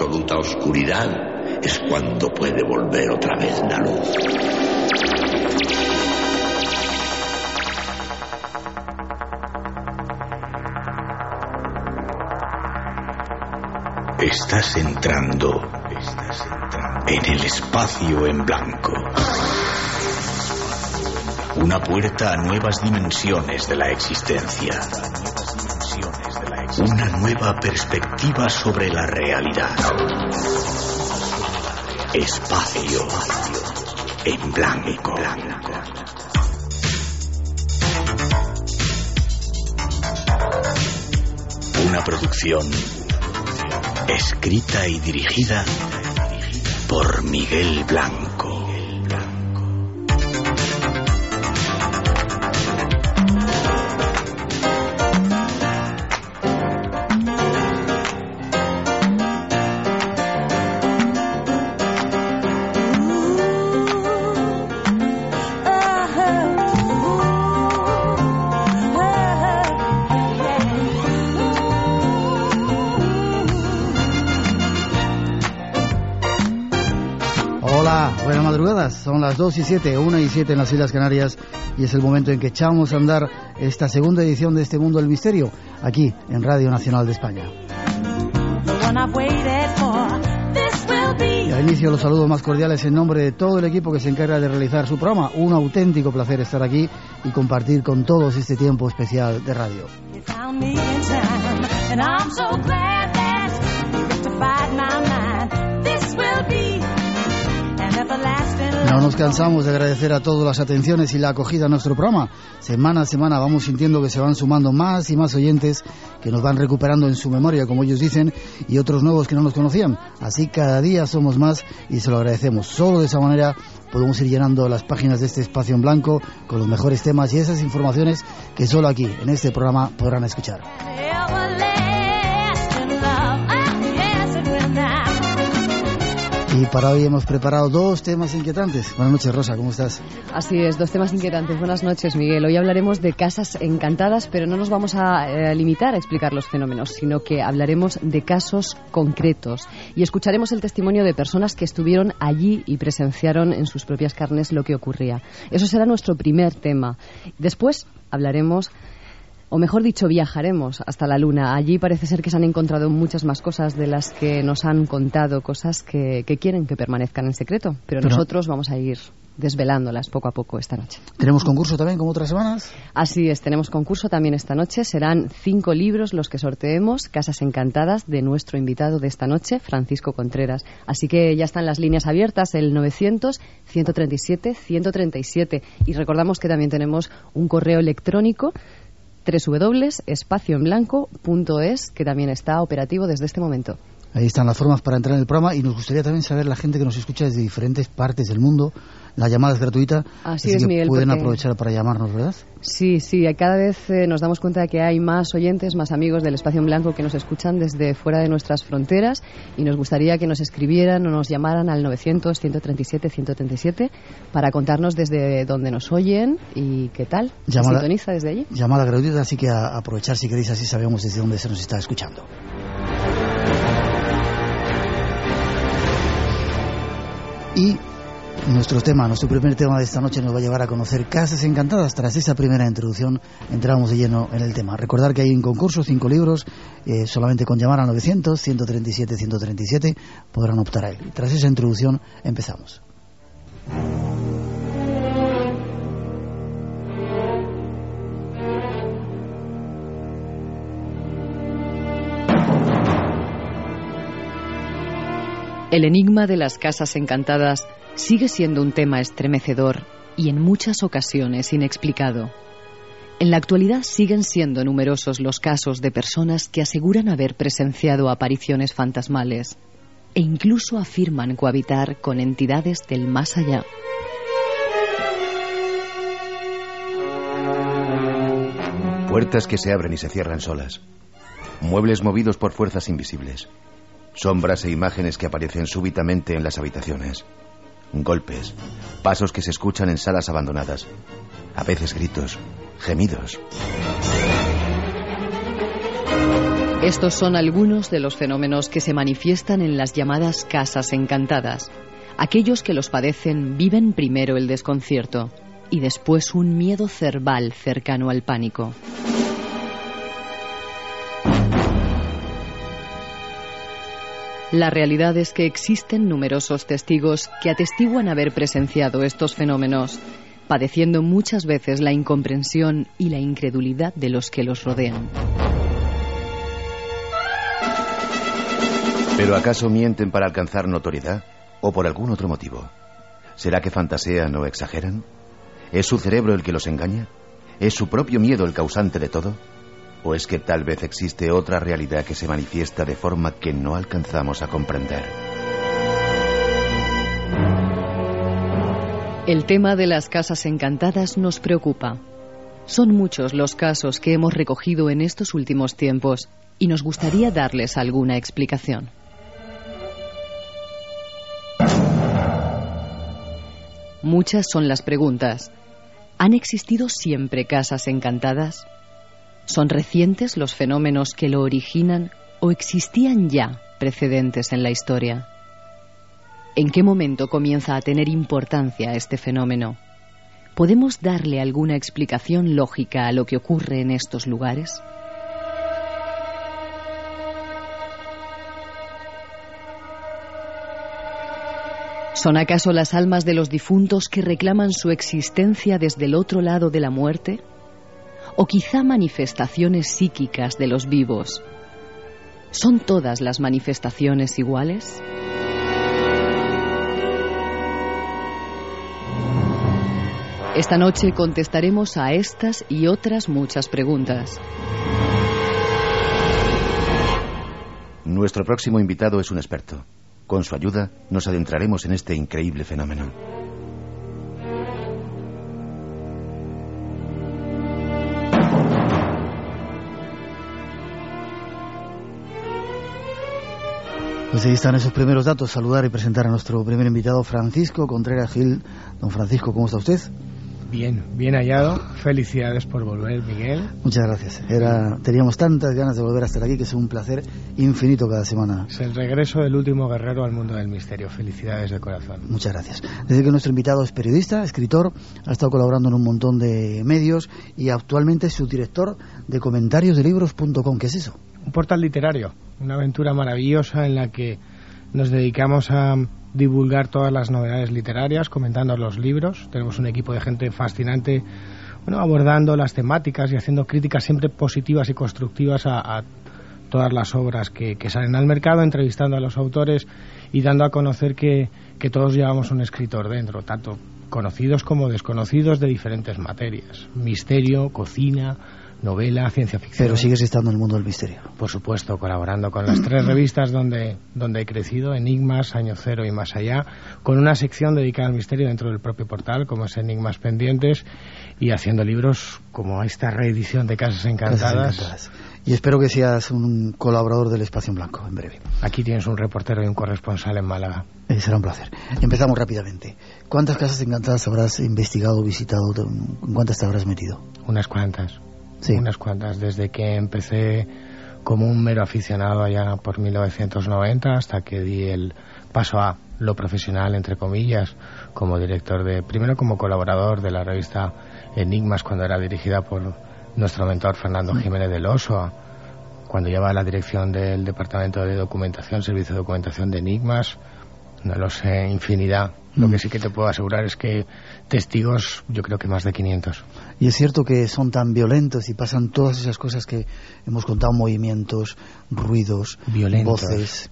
absoluta oscuridad es cuando puede volver otra vez la luz. Estás entrando, estás entrando en el espacio en blanco. Una puerta a nuevas dimensiones de la existencia. Una nueva perspectiva sobre la realidad. Espacio en blanco. Una producción escrita y dirigida por Miguel Blanco. Las 2 y 7, 1 y 7 en las Islas Canarias y es el momento en que echamos a andar esta segunda edición de este Mundo del Misterio aquí en Radio Nacional de España. Y al inicio los saludos más cordiales en nombre de todo el equipo que se encarga de realizar su programa. Un auténtico placer estar aquí y compartir con todos este tiempo especial de radio. No nos cansamos de agradecer a todos las atenciones y la acogida a nuestro programa. Semana a semana vamos sintiendo que se van sumando más y más oyentes que nos van recuperando en su memoria, como ellos dicen, y otros nuevos que no nos conocían. Así cada día somos más y se lo agradecemos. Solo de esa manera podemos ir llenando las páginas de este espacio en blanco con los mejores temas y esas informaciones que solo aquí, en este programa, podrán escuchar. Y para hoy hemos preparado dos temas inquietantes. Buenas noches, Rosa, ¿cómo estás? Así es, dos temas inquietantes. Buenas noches, Miguel. Hoy hablaremos de casas encantadas, pero no nos vamos a eh, limitar a explicar los fenómenos, sino que hablaremos de casos concretos y escucharemos el testimonio de personas que estuvieron allí y presenciaron en sus propias carnes lo que ocurría. Eso será nuestro primer tema. Después hablaremos o mejor dicho, viajaremos hasta la Luna. Allí parece ser que se han encontrado muchas más cosas de las que nos han contado, cosas que, que quieren que permanezcan en secreto, pero, Pero- nosotros vamos a ir desvelándolas poco a poco esta noche. ¿Tenemos concurso también, como otras semanas? Así es, tenemos concurso también esta noche. Serán cinco libros los que sorteemos, Casas Encantadas, de nuestro invitado de esta noche, Francisco Contreras. Así que ya están las líneas abiertas, el 900-137-137. Y recordamos que también tenemos un correo electrónico www.espacioenblanco.es que también está operativo desde este momento. Ahí están las formas para entrar en el programa y nos gustaría también saber la gente que nos escucha desde diferentes partes del mundo. La llamada es gratuita, Así es, que Miguel, pueden porque- aprovechar para llamarnos, ¿verdad? Sí, sí, cada vez eh, nos damos cuenta de que hay más oyentes, más amigos del Espacio en Blanco que nos escuchan desde fuera de nuestras fronteras y nos gustaría que nos escribieran o nos llamaran al 900-137-137 para contarnos desde dónde nos oyen y qué tal. ¿Se Llamada- sintoniza desde allí? Llamada gratuita, así que a aprovechar si queréis, así sabemos desde dónde se nos está escuchando. Y nuestro tema, nuestro primer tema de esta noche nos va a llevar a conocer casas encantadas. Tras esa primera introducción, entramos de lleno en el tema. Recordar que hay un concurso, cinco libros, eh, solamente con llamar al 900 137 137 podrán optar a él. Tras esa introducción, empezamos. El enigma de las casas encantadas sigue siendo un tema estremecedor y en muchas ocasiones inexplicado. En la actualidad siguen siendo numerosos los casos de personas que aseguran haber presenciado apariciones fantasmales e incluso afirman cohabitar con entidades del más allá. Puertas que se abren y se cierran solas. Muebles movidos por fuerzas invisibles. Sombras e imágenes que aparecen súbitamente en las habitaciones. Golpes. Pasos que se escuchan en salas abandonadas. A veces gritos. Gemidos. Estos son algunos de los fenómenos que se manifiestan en las llamadas casas encantadas. Aquellos que los padecen viven primero el desconcierto y después un miedo cerval cercano al pánico. La realidad es que existen numerosos testigos que atestiguan haber presenciado estos fenómenos, padeciendo muchas veces la incomprensión y la incredulidad de los que los rodean. ¿Pero acaso mienten para alcanzar notoriedad o por algún otro motivo? ¿Será que fantasean o exageran? ¿Es su cerebro el que los engaña? ¿Es su propio miedo el causante de todo? ¿O es que tal vez existe otra realidad que se manifiesta de forma que no alcanzamos a comprender? El tema de las casas encantadas nos preocupa. Son muchos los casos que hemos recogido en estos últimos tiempos y nos gustaría darles alguna explicación. Muchas son las preguntas. ¿Han existido siempre casas encantadas? ¿Son recientes los fenómenos que lo originan o existían ya precedentes en la historia? ¿En qué momento comienza a tener importancia este fenómeno? ¿Podemos darle alguna explicación lógica a lo que ocurre en estos lugares? ¿Son acaso las almas de los difuntos que reclaman su existencia desde el otro lado de la muerte? O quizá manifestaciones psíquicas de los vivos. ¿Son todas las manifestaciones iguales? Esta noche contestaremos a estas y otras muchas preguntas. Nuestro próximo invitado es un experto. Con su ayuda nos adentraremos en este increíble fenómeno. Pues ahí están esos primeros datos. Saludar y presentar a nuestro primer invitado, Francisco Contreras Gil. Don Francisco, ¿cómo está usted? Bien, bien hallado. Felicidades por volver, Miguel. Muchas gracias. Era, teníamos tantas ganas de volver a estar aquí que es un placer infinito cada semana. Es el regreso del último guerrero al mundo del misterio. Felicidades de corazón. Muchas gracias. Desde que nuestro invitado es periodista, escritor, ha estado colaborando en un montón de medios y actualmente es subdirector de comentarios de libros.com. ¿Qué es eso? Un portal literario, una aventura maravillosa en la que nos dedicamos a divulgar todas las novedades literarias, comentando los libros. Tenemos un equipo de gente fascinante, bueno, abordando las temáticas y haciendo críticas siempre positivas y constructivas a, todas las obras que, salen al mercado, entrevistando a los autores y dando a conocer que, que todos llevamos un escritor dentro, tanto conocidos como desconocidos de diferentes materias. Misterio, cocina, novela, ciencia ficción. Pero sigues estando en el mundo del misterio. Por supuesto, colaborando con las tres revistas donde, donde he crecido, Enigmas, Año Cero y Más Allá, con una sección dedicada al misterio dentro del propio portal, como es Enigmas Pendientes, y haciendo libros como esta reedición de Casas Encantadas. Y espero que seas un colaborador del Espacio en Blanco en breve. Aquí tienes un reportero y un corresponsal en Málaga. Eh, será un placer. Empezamos rápidamente. ¿Cuántas casas encantadas habrás investigado, visitado? ¿En cuántas te habrás metido? Unas cuantas unas cuantas, desde que empecé como un mero aficionado allá por 1990 hasta que di el paso a lo profesional, entre comillas, como director de, primero como colaborador de la revista Enigmas cuando era dirigida por nuestro mentor Fernando Jiménez del Oso, cuando llevaba la dirección del Departamento de Documentación, Servicio de Documentación de Enigmas, no lo sé, infinidad. Lo que mm. sí que te puedo asegurar es que testigos, yo creo que más de 500. Y es cierto que son tan violentos y pasan todas esas cosas que hemos contado, movimientos, ruidos, voces.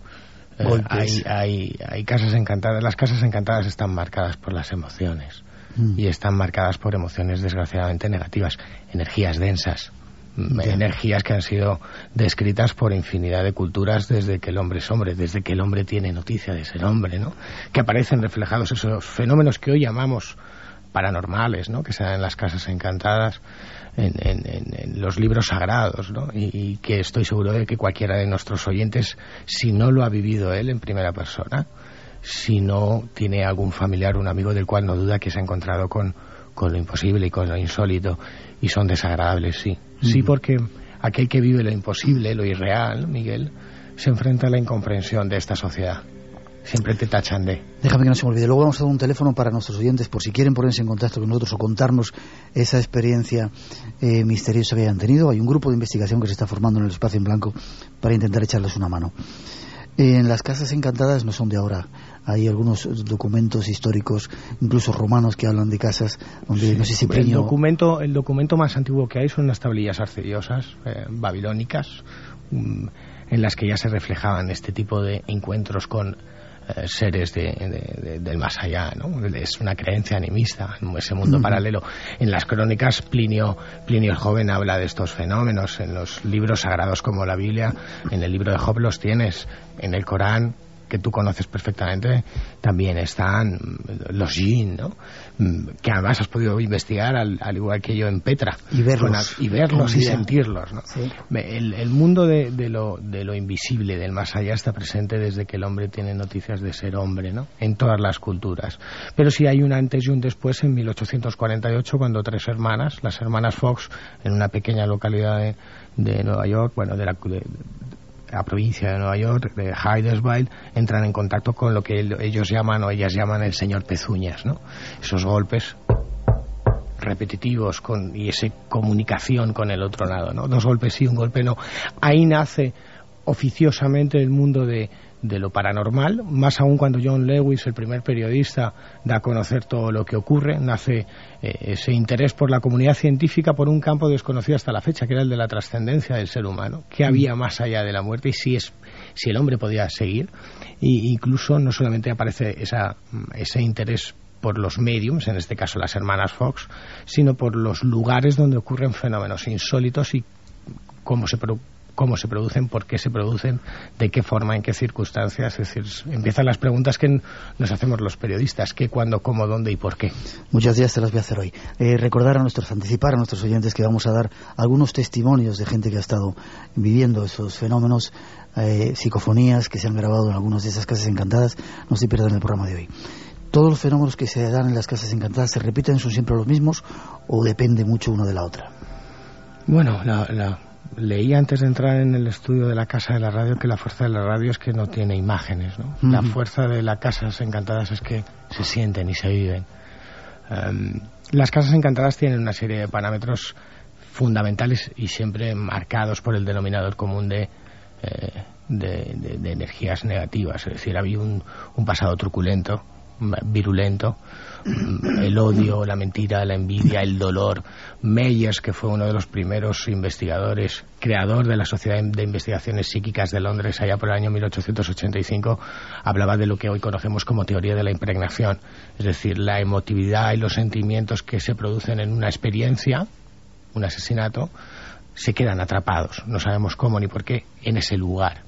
Eh, golpes. hay, hay, casas encantadas. Las casas encantadas están marcadas por las emociones mm. y están marcadas por emociones desgraciadamente negativas, energías densas, energías que han sido descritas por infinidad de culturas desde que el hombre es hombre, desde que el hombre tiene noticia de ser hombre, ¿no? Que aparecen reflejados esos fenómenos que hoy llamamos paranormales, ¿no? Que se dan en las casas encantadas, en, los libros sagrados, ¿no? Y, que estoy seguro de que cualquiera de nuestros oyentes, si no lo ha vivido él en primera persona, si no tiene algún familiar, un amigo del cual no duda que se ha encontrado con, con lo imposible y con lo insólito, y son desagradables, sí. Sí, porque aquel que vive lo imposible, lo irreal, Miguel, se enfrenta a la incomprensión de esta sociedad. Siempre te tachan de. Déjame que no se me olvide. Luego vamos a dar un teléfono para nuestros oyentes por si quieren ponerse en contacto con nosotros o contarnos esa experiencia eh, misteriosa que hayan tenido. Hay un grupo de investigación que se está formando en el espacio en blanco para intentar echarles una mano. En las casas encantadas no son de ahora. Hay algunos documentos históricos, incluso romanos, que hablan de casas donde no sé si el documento el documento más antiguo que hay son las tablillas arcediosas eh, babilónicas, mm, en las que ya se reflejaban este tipo de encuentros con seres de, del más allá, ¿no? Es una creencia animista, en ese mundo paralelo. En las crónicas, Plinio, Plinio el Joven habla de estos fenómenos. En los libros sagrados como la Biblia, en el libro de Job los tienes. En el Corán que tú conoces perfectamente, también están los Jin, ¿no? Mm, que además has podido investigar al, igual que yo en Petra. Y verlos. y verlos y sentirlos, ¿no? El, mundo de, lo, de lo invisible, del más allá, está presente desde que el hombre tiene noticias de ser hombre, ¿no? En todas las culturas. Pero sí hay un antes y un después en 1848, cuando tres hermanas, las hermanas Fox, en una pequeña localidad de, de Nueva York, bueno, de la, la provincia de Nueva York, de Hydesville, entran en contacto con lo que ellos llaman o ellas llaman el señor Pezuñas, ¿no? Esos golpes repetitivos con, y esa comunicación con el otro lado, ¿no? Dos golpes sí, un golpe no. Ahí nace oficiosamente el mundo de, de lo paranormal, más aún cuando John Lewis, el primer periodista, da a conocer todo lo que ocurre, nace eh, ese interés por la comunidad científica por un campo desconocido hasta la fecha, que era el de la trascendencia del ser humano, qué había más allá de la muerte y si, es, si el hombre podía seguir. Y incluso no solamente aparece esa, ese interés por los mediums, en este caso las hermanas Fox, sino por los lugares donde ocurren fenómenos insólitos y cómo se, cómo se producen, por qué se producen, de qué forma, en qué circunstancias. Es decir, empiezan las preguntas que nos hacemos los periodistas, qué, cuándo, cómo, dónde y por qué. Muchas días te las voy a hacer hoy. Eh, recordar a nuestros, anticipar a nuestros oyentes que vamos a dar algunos testimonios de gente que ha estado viviendo esos fenómenos, eh, psicofonías que se han grabado en algunas de esas casas encantadas. No se pierdan el programa de hoy. ¿Todos los fenómenos que se dan en las casas encantadas se repiten, son siempre los mismos o depende mucho uno de la otra? Bueno, la, leí antes de entrar en el estudio de la Casa de la Radio que la fuerza de la radio es que no tiene imágenes, ¿no? La fuerza de las Casas Encantadas es que se sienten y se viven. Em, las Casas Encantadas tienen una serie de parámetros fundamentales y siempre marcados por el denominador común de, eh, de, energías negativas. Es decir, había un pasado truculento, virulento, el odio, la mentira, la envidia, el dolor. Meyers, que fue uno de los primeros investigadores, creador de la Sociedad de Investigaciones Psíquicas de Londres allá por el año 1885, hablaba de lo que hoy conocemos como teoría de la impregnación, es decir, la emotividad y los sentimientos que se producen en una experiencia, un asesinato, se quedan atrapados, no sabemos cómo ni por qué, en ese lugar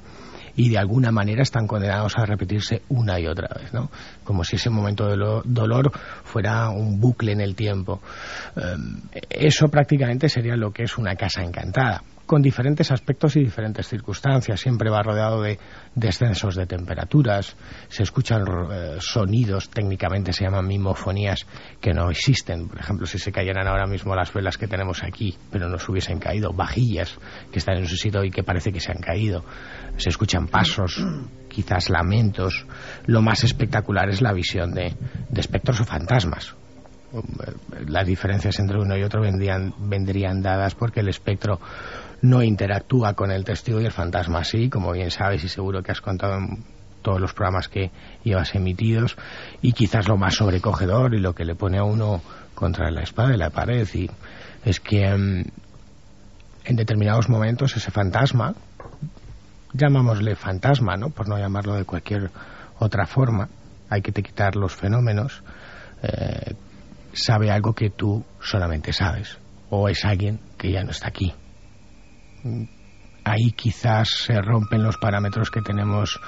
y de alguna manera están condenados a repetirse una y otra vez, ¿no? Como si ese momento de dolor fuera un bucle en el tiempo. Em, eso prácticamente sería lo que es una casa encantada con diferentes aspectos y diferentes circunstancias. Siempre va rodeado de descensos de temperaturas, se escuchan eh, sonidos, técnicamente se llaman mimofonías, que no existen. Por ejemplo, si se cayeran ahora mismo las velas que tenemos aquí, pero no se hubiesen caído, vajillas que están en su sitio y que parece que se han caído. Se escuchan pasos, quizás lamentos. Lo más espectacular es la visión de, de espectros o fantasmas las diferencias entre uno y otro vendrían, vendrían dadas porque el espectro no interactúa con el testigo y el fantasma sí, como bien sabes y seguro que has contado en todos los programas que llevas emitidos, y quizás lo más sobrecogedor y lo que le pone a uno contra la espada de la pared y es que mm, en determinados momentos ese fantasma, llamámosle fantasma, ¿no? por no llamarlo de cualquier otra forma, hay que te quitar los fenómenos, eh, sabe algo que tú solamente sabes, o es alguien que ya no está aquí ahí quizás se rompen los parámetros que tenemos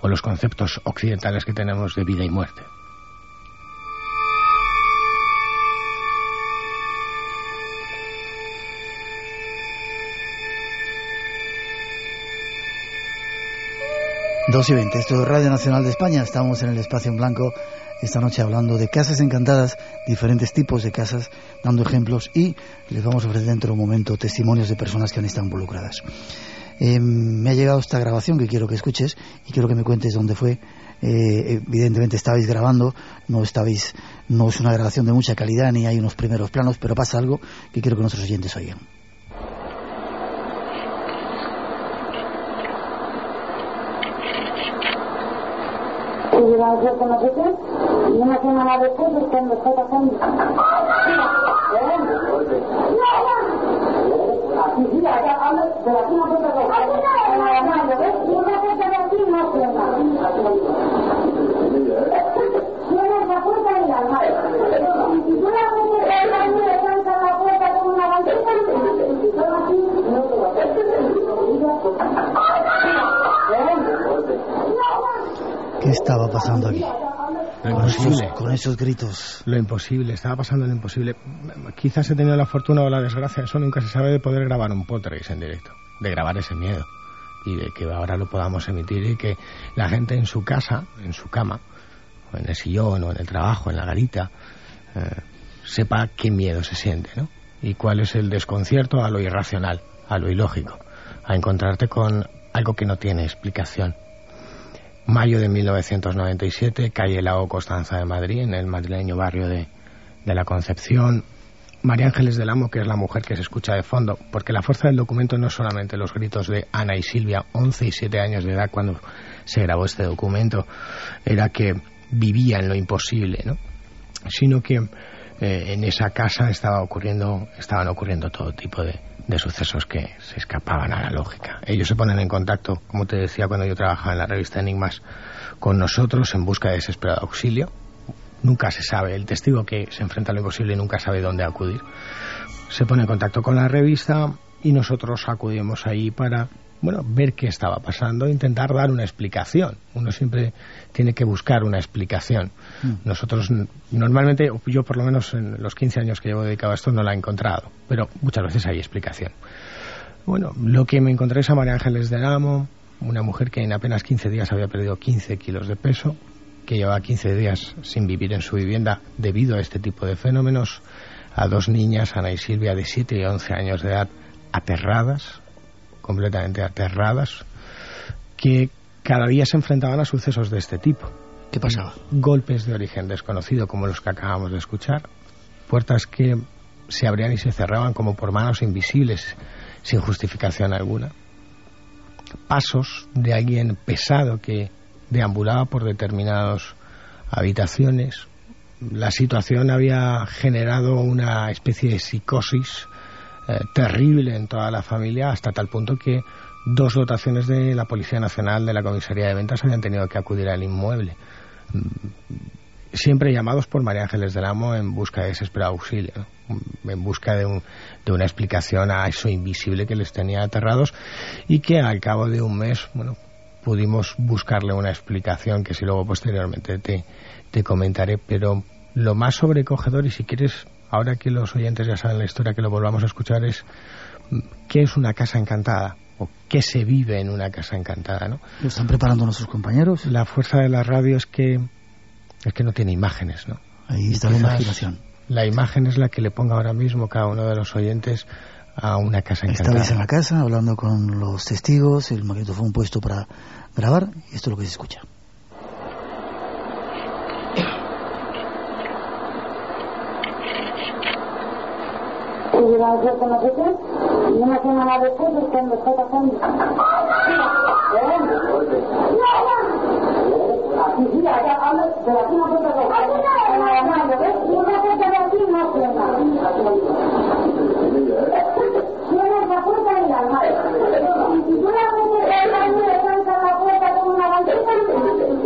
o los conceptos occidentales que tenemos de vida y muerte. 2 y 20, esto es Radio Nacional de España, estamos en el espacio en blanco esta noche hablando de casas encantadas, diferentes tipos de casas, dando ejemplos y les vamos a ofrecer dentro de un momento testimonios de personas que han estado involucradas. Eh, me ha llegado esta grabación que quiero que escuches y quiero que me cuentes dónde fue. Eh, evidentemente estabais grabando, no estabais, no es una grabación de mucha calidad ni hay unos primeros planos, pero pasa algo que quiero que nuestros oyentes oigan. Y con nosotros y una semana después estando pasando. Aquí sí, allá hablo de la una de en la con una así no estaba pasando aquí? Lo imposible. Con esos gritos. Lo imposible, estaba pasando lo imposible. Quizás he tenido la fortuna o la desgracia, eso nunca se sabe, de poder grabar un Potter's en directo, de grabar ese miedo y de que ahora lo podamos emitir y que la gente en su casa, en su cama, o en el sillón, o en el trabajo, en la garita, eh, sepa qué miedo se siente, ¿no? Y cuál es el desconcierto a lo irracional, a lo ilógico, a encontrarte con algo que no tiene explicación Mayo de 1997, calle Lago Constanza de Madrid, en el madrileño barrio de, de la Concepción. María Ángeles del Amo, que es la mujer que se escucha de fondo, porque la fuerza del documento no es solamente los gritos de Ana y Silvia, 11 y 7 años de edad cuando se grabó este documento, era que vivía en lo imposible, ¿no? sino que eh, en esa casa estaba ocurriendo, estaban ocurriendo todo tipo de, de sucesos que se escapaban a la lógica. Ellos se ponen en contacto, como te decía cuando yo trabajaba en la revista Enigmas, con nosotros en busca de desesperado auxilio. Nunca se sabe, el testigo que se enfrenta a lo imposible nunca sabe dónde acudir. Se pone en contacto con la revista y nosotros acudimos ahí para bueno, ver qué estaba pasando, intentar dar una explicación. Uno siempre tiene que buscar una explicación. Mm. Nosotros, normalmente, yo por lo menos en los 15 años que llevo dedicado a esto, no la he encontrado, pero muchas veces hay explicación. Bueno, lo que me encontré es a María Ángeles de Amo, una mujer que en apenas 15 días había perdido 15 kilos de peso, que llevaba 15 días sin vivir en su vivienda debido a este tipo de fenómenos, a dos niñas, Ana y Silvia, de 7 y 11 años de edad, aterradas, completamente aterradas, que cada día se enfrentaban a sucesos de este tipo. ¿Qué pasaba? Golpes de origen desconocido, como los que acabamos de escuchar, puertas que se abrían y se cerraban como por manos invisibles, sin justificación alguna, pasos de alguien pesado que deambulaba por determinadas habitaciones. La situación había generado una especie de psicosis eh, terrible en toda la familia, hasta tal punto que dos dotaciones de la Policía Nacional de la Comisaría de Ventas habían tenido que acudir al inmueble. Mm, siempre llamados por María Ángeles del Amo en busca de desesperado auxilio, en busca de, de, una explicación a eso invisible que les tenía aterrados y que al cabo de un mes, bueno, pudimos buscarle una explicación que si luego posteriormente te, te comentaré, pero lo más sobrecogedor y si quieres ahora que los oyentes ya saben la historia, que lo volvamos a escuchar, es qué es una casa encantada o qué se vive en una casa encantada, ¿no? ¿Lo están preparando nuestros compañeros? La fuerza de la radio es que es que no tiene imágenes, ¿no? Ahí está la imaginación. La imagen es la que le ponga ahora mismo cada uno de los oyentes a una casa encantada. Estabais en la casa hablando con los testigos, el un puesto para grabar y esto es lo que se escucha. Y a hacer con nosotros y una semana después estando pasando. Aquí sí, allá hablo de la cima de todo. ¿ves? Y una puerta de aquí no cierra. Tienes la puerta en la mano. Y si tú la metes en la mano y lanzas la puerta con una bandita,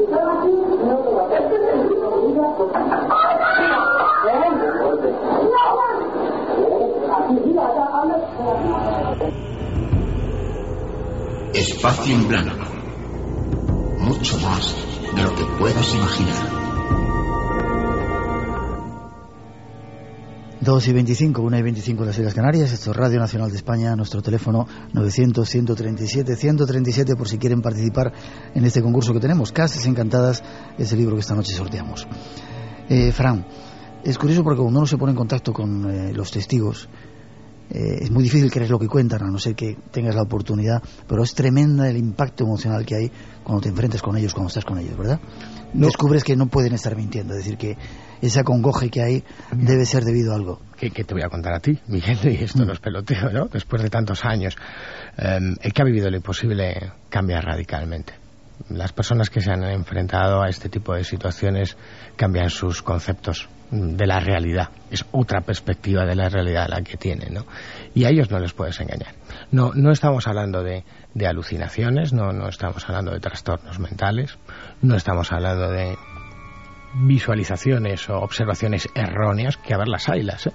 solo así no te lo Espacio en blanco. Mucho más de lo que puedas imaginar. 2 y 25, 1 y 25 en las Islas Canarias. Esto es Radio Nacional de España. Nuestro teléfono 900-137-137 por si quieren participar en este concurso que tenemos. Casas Encantadas es el libro que esta noche sorteamos. Eh, Fran, es curioso porque cuando uno se pone en contacto con eh, los testigos, eh, es muy difícil creer lo que cuentan, a no ser que tengas la oportunidad, pero es tremenda el impacto emocional que hay cuando te enfrentas con ellos, cuando estás con ellos, ¿verdad? Descubres que no pueden estar mintiendo, es decir, que ese acongoje que hay debe ser debido a algo. ¿Qué, te voy a contar a ti, Miguel? Y esto no es peloteo, ¿no? Después de tantos años, em, el que ha vivido lo imposible cambia radicalmente. Las personas que se han enfrentado a este tipo de situaciones cambian sus conceptos de la realidad. Es otra perspectiva de la realidad la que tienen, ¿no? Y a ellos no les puedes engañar. No, no estamos hablando de, de alucinaciones, no, no estamos hablando de trastornos mentales, no estamos hablando de visualizaciones o observaciones erróneas, que a ver las hay las, ¿eh?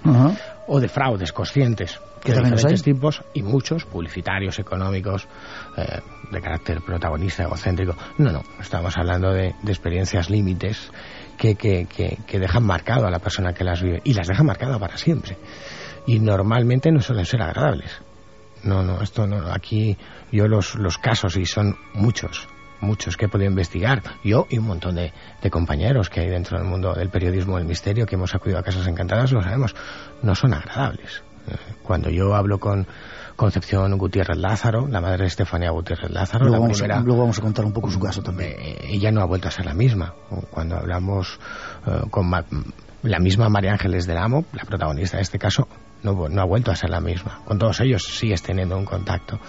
o de fraudes conscientes de diferentes tipos y muchos publicitarios, económicos, eh, de carácter protagonista, egocéntrico. No, no, estamos hablando de, experiencias límites que, que, que, dejan marcado a la persona que las vive y las dejan marcado para siempre. Y normalmente no suelen ser agradables. No, no, esto no. Aquí yo los, los casos, y son muchos, muchos que he podido investigar, yo y un montón de, compañeros que hay dentro del mundo del periodismo del misterio que hemos acudido a Casas Encantadas, lo sabemos, no son agradables. Eh, cuando yo hablo con Concepción Gutiérrez Lázaro, la madre de Estefanía Gutiérrez Lázaro, luego, vamos, a, vamos a contar un poco su caso también. Eh, ella no ha vuelto a ser la misma. Cuando hablamos eh, con la misma María Ángeles del Amo, la protagonista de este caso, no, no ha vuelto a ser la misma. Con todos ellos sigues teniendo un contacto.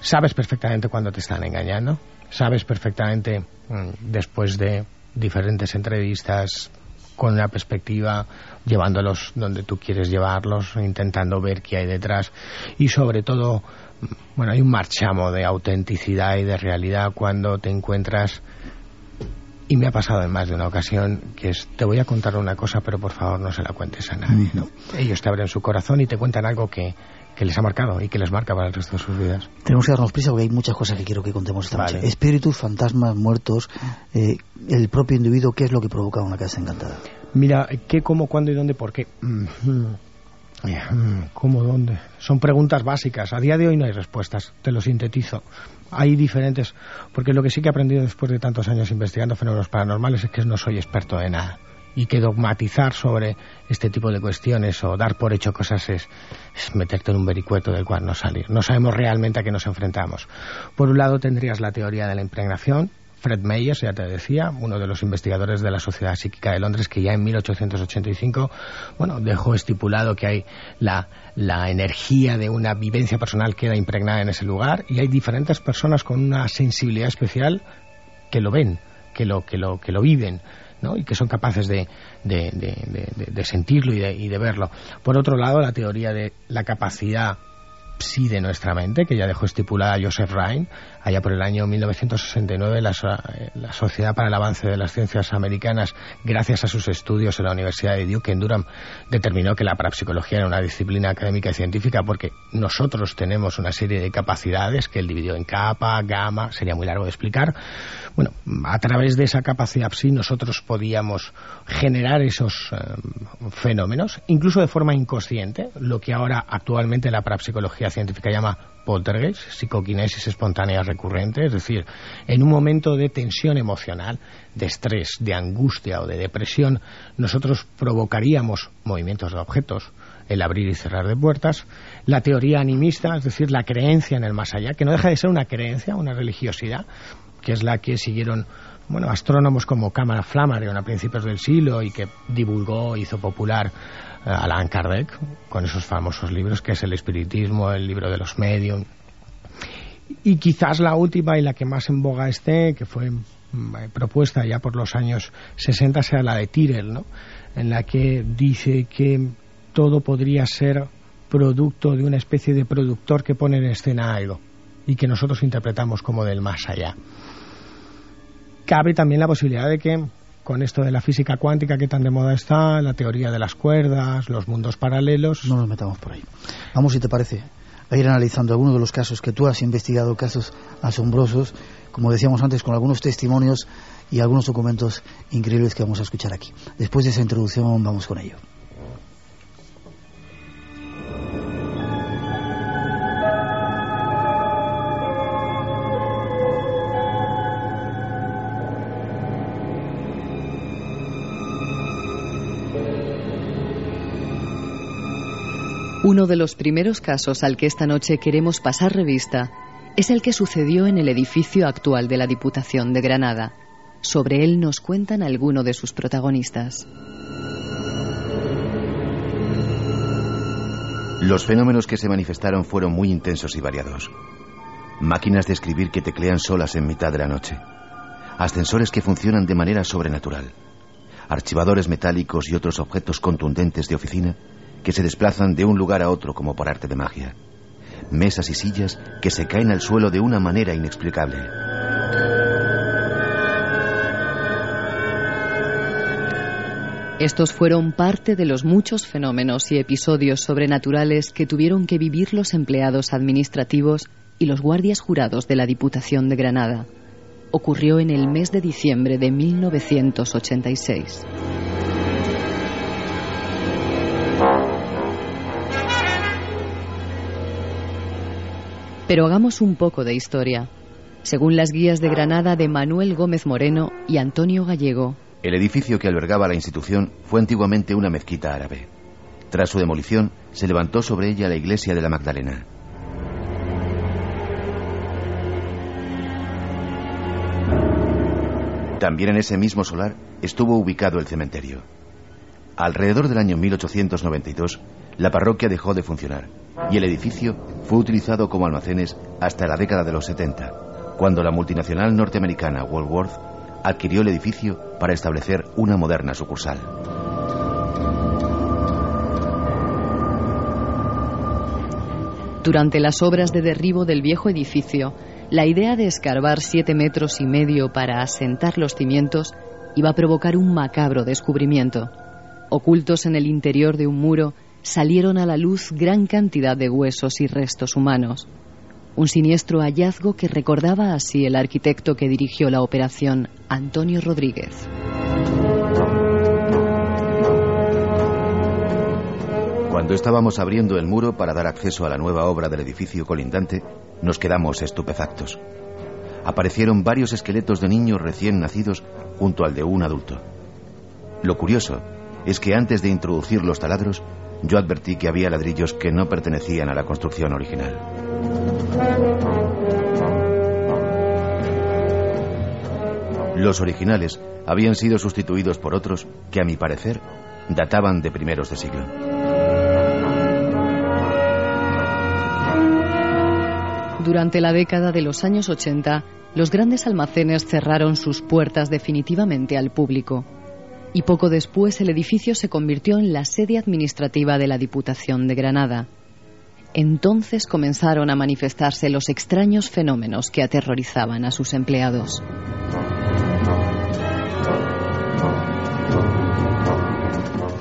Sabes perfectamente cuando te están engañando, sabes perfectamente, mm, después de diferentes entrevistas, con una perspectiva, llevándolos donde tú quieres llevarlos, intentando ver qué hay detrás y sobre todo, bueno, hay un marchamo de autenticidad y de realidad cuando te encuentras y me ha pasado en más de una ocasión que es, te voy a contar una cosa, pero por favor no se la cuentes a nadie. ¿no? Ellos te abren su corazón y te cuentan algo que, que les ha marcado y que les marca para el resto de sus vidas. Tenemos que darnos prisa porque hay muchas cosas que quiero que contemos esta noche. Espíritus, fantasmas, muertos, eh, el propio individuo, ¿qué es lo que provoca una casa encantada? Mira, ¿qué, cómo, cuándo y dónde, por qué? Mm, mm, ¿Cómo, dónde? Son preguntas básicas. A día de hoy no hay respuestas, te lo sintetizo. Hay diferentes, porque lo que sí que he aprendido después de tantos años investigando fenómenos paranormales es que no soy experto en nada y que dogmatizar sobre este tipo de cuestiones o dar por hecho cosas es, meterte en un vericueto del cual no salir. No sabemos realmente a qué nos enfrentamos. Por un lado tendrías la teoría de la impregnación, Fred Meyers, ya te decía, uno de los investigadores de la Sociedad Psíquica de Londres, que ya en 1885 bueno, dejó estipulado que hay la, la energía de una vivencia personal queda impregnada en ese lugar y hay diferentes personas con una sensibilidad especial que lo ven, que lo, que lo, que lo viven y que son capaces de, de, sentirlo y de, y de verlo. Por otro lado, la teoría de la capacidad sí de nuestra mente, que ya dejó estipulada Joseph Ryan, allá por el año 1969, la, la, Sociedad para el Avance de las Ciencias Americanas, gracias a sus estudios en la Universidad de Duke en Durham, determinó que la parapsicología era una disciplina académica y científica porque nosotros tenemos una serie de capacidades que él dividió en capa, gamma, sería muy largo de explicar. Bueno, a través de esa capacidad sí nosotros podíamos generar esos eh, fenómenos, incluso de forma inconsciente, lo que ahora actualmente la parapsicología científica llama poltergeist, psicoquinesis espontánea recurrente, es decir, en un momento de tensión emocional, de estrés, de angustia o de depresión, nosotros provocaríamos movimientos de objetos, el abrir y cerrar de puertas, la teoría animista, es decir, la creencia en el más allá, que no deja de ser una creencia, una religiosidad, que es la que siguieron bueno, astrónomos como Cámara Flammarion a principios del siglo y que divulgó, hizo popular eh, Alan Kardec con esos famosos libros que es el espiritismo, el libro de los medios. Y quizás la última y la que más en boga esté, que fue mm, eh, propuesta ya por los años 60, sea la de Tyrell, ¿no? en la que dice que todo podría ser producto de una especie de productor que pone en escena algo y que nosotros interpretamos como del más allá. Cabe también la posibilidad de que con esto de la física cuántica que tan de moda está, la teoría de las cuerdas, los mundos paralelos. No nos metamos por ahí. Vamos, si te parece, a ir analizando algunos de los casos que tú has investigado, casos asombrosos, como decíamos antes, con algunos testimonios y algunos documentos increíbles que vamos a escuchar aquí. Después de esa introducción, vamos con ello. Uno de los primeros casos al que esta noche queremos pasar revista es el que sucedió en el edificio actual de la Diputación de Granada. Sobre él nos cuentan algunos de sus protagonistas. Los fenómenos que se manifestaron fueron muy intensos y variados. Máquinas de escribir que teclean solas en mitad de la noche. Ascensores que funcionan de manera sobrenatural. Archivadores metálicos y otros objetos contundentes de oficina que se desplazan de un lugar a otro como por arte de magia. Mesas y sillas que se caen al suelo de una manera inexplicable. Estos fueron parte de los muchos fenómenos y episodios sobrenaturales que tuvieron que vivir los empleados administrativos y los guardias jurados de la Diputación de Granada. Ocurrió en el mes de diciembre de 1986. Pero hagamos un poco de historia. Según las guías de Granada de Manuel Gómez Moreno y Antonio Gallego, El edificio que albergaba la institución fue antiguamente una mezquita árabe. Tras su demolición, se levantó sobre ella la iglesia de la Magdalena. También en ese mismo solar estuvo ubicado el cementerio. Alrededor del año 1892, la parroquia dejó de funcionar y el edificio fue utilizado como almacenes hasta la década de los 70, cuando la multinacional norteamericana Woolworth adquirió el edificio para establecer una moderna sucursal. Durante las obras de derribo del viejo edificio, la idea de escarbar siete metros y medio para asentar los cimientos iba a provocar un macabro descubrimiento. Ocultos en el interior de un muro, salieron a la luz gran cantidad de huesos y restos humanos. Un siniestro hallazgo que recordaba así el arquitecto que dirigió la operación, Antonio Rodríguez. Cuando estábamos abriendo el muro para dar acceso a la nueva obra del edificio colindante, nos quedamos estupefactos. Aparecieron varios esqueletos de niños recién nacidos junto al de un adulto. Lo curioso es que antes de introducir los taladros, yo advertí que había ladrillos que no pertenecían a la construcción original. Los originales habían sido sustituidos por otros que, a mi parecer, databan de primeros de siglo. Durante la década de los años 80, los grandes almacenes cerraron sus puertas definitivamente al público. Y poco después el edificio se convirtió en la sede administrativa de la Diputación de Granada. Entonces comenzaron a manifestarse los extraños fenómenos que aterrorizaban a sus empleados.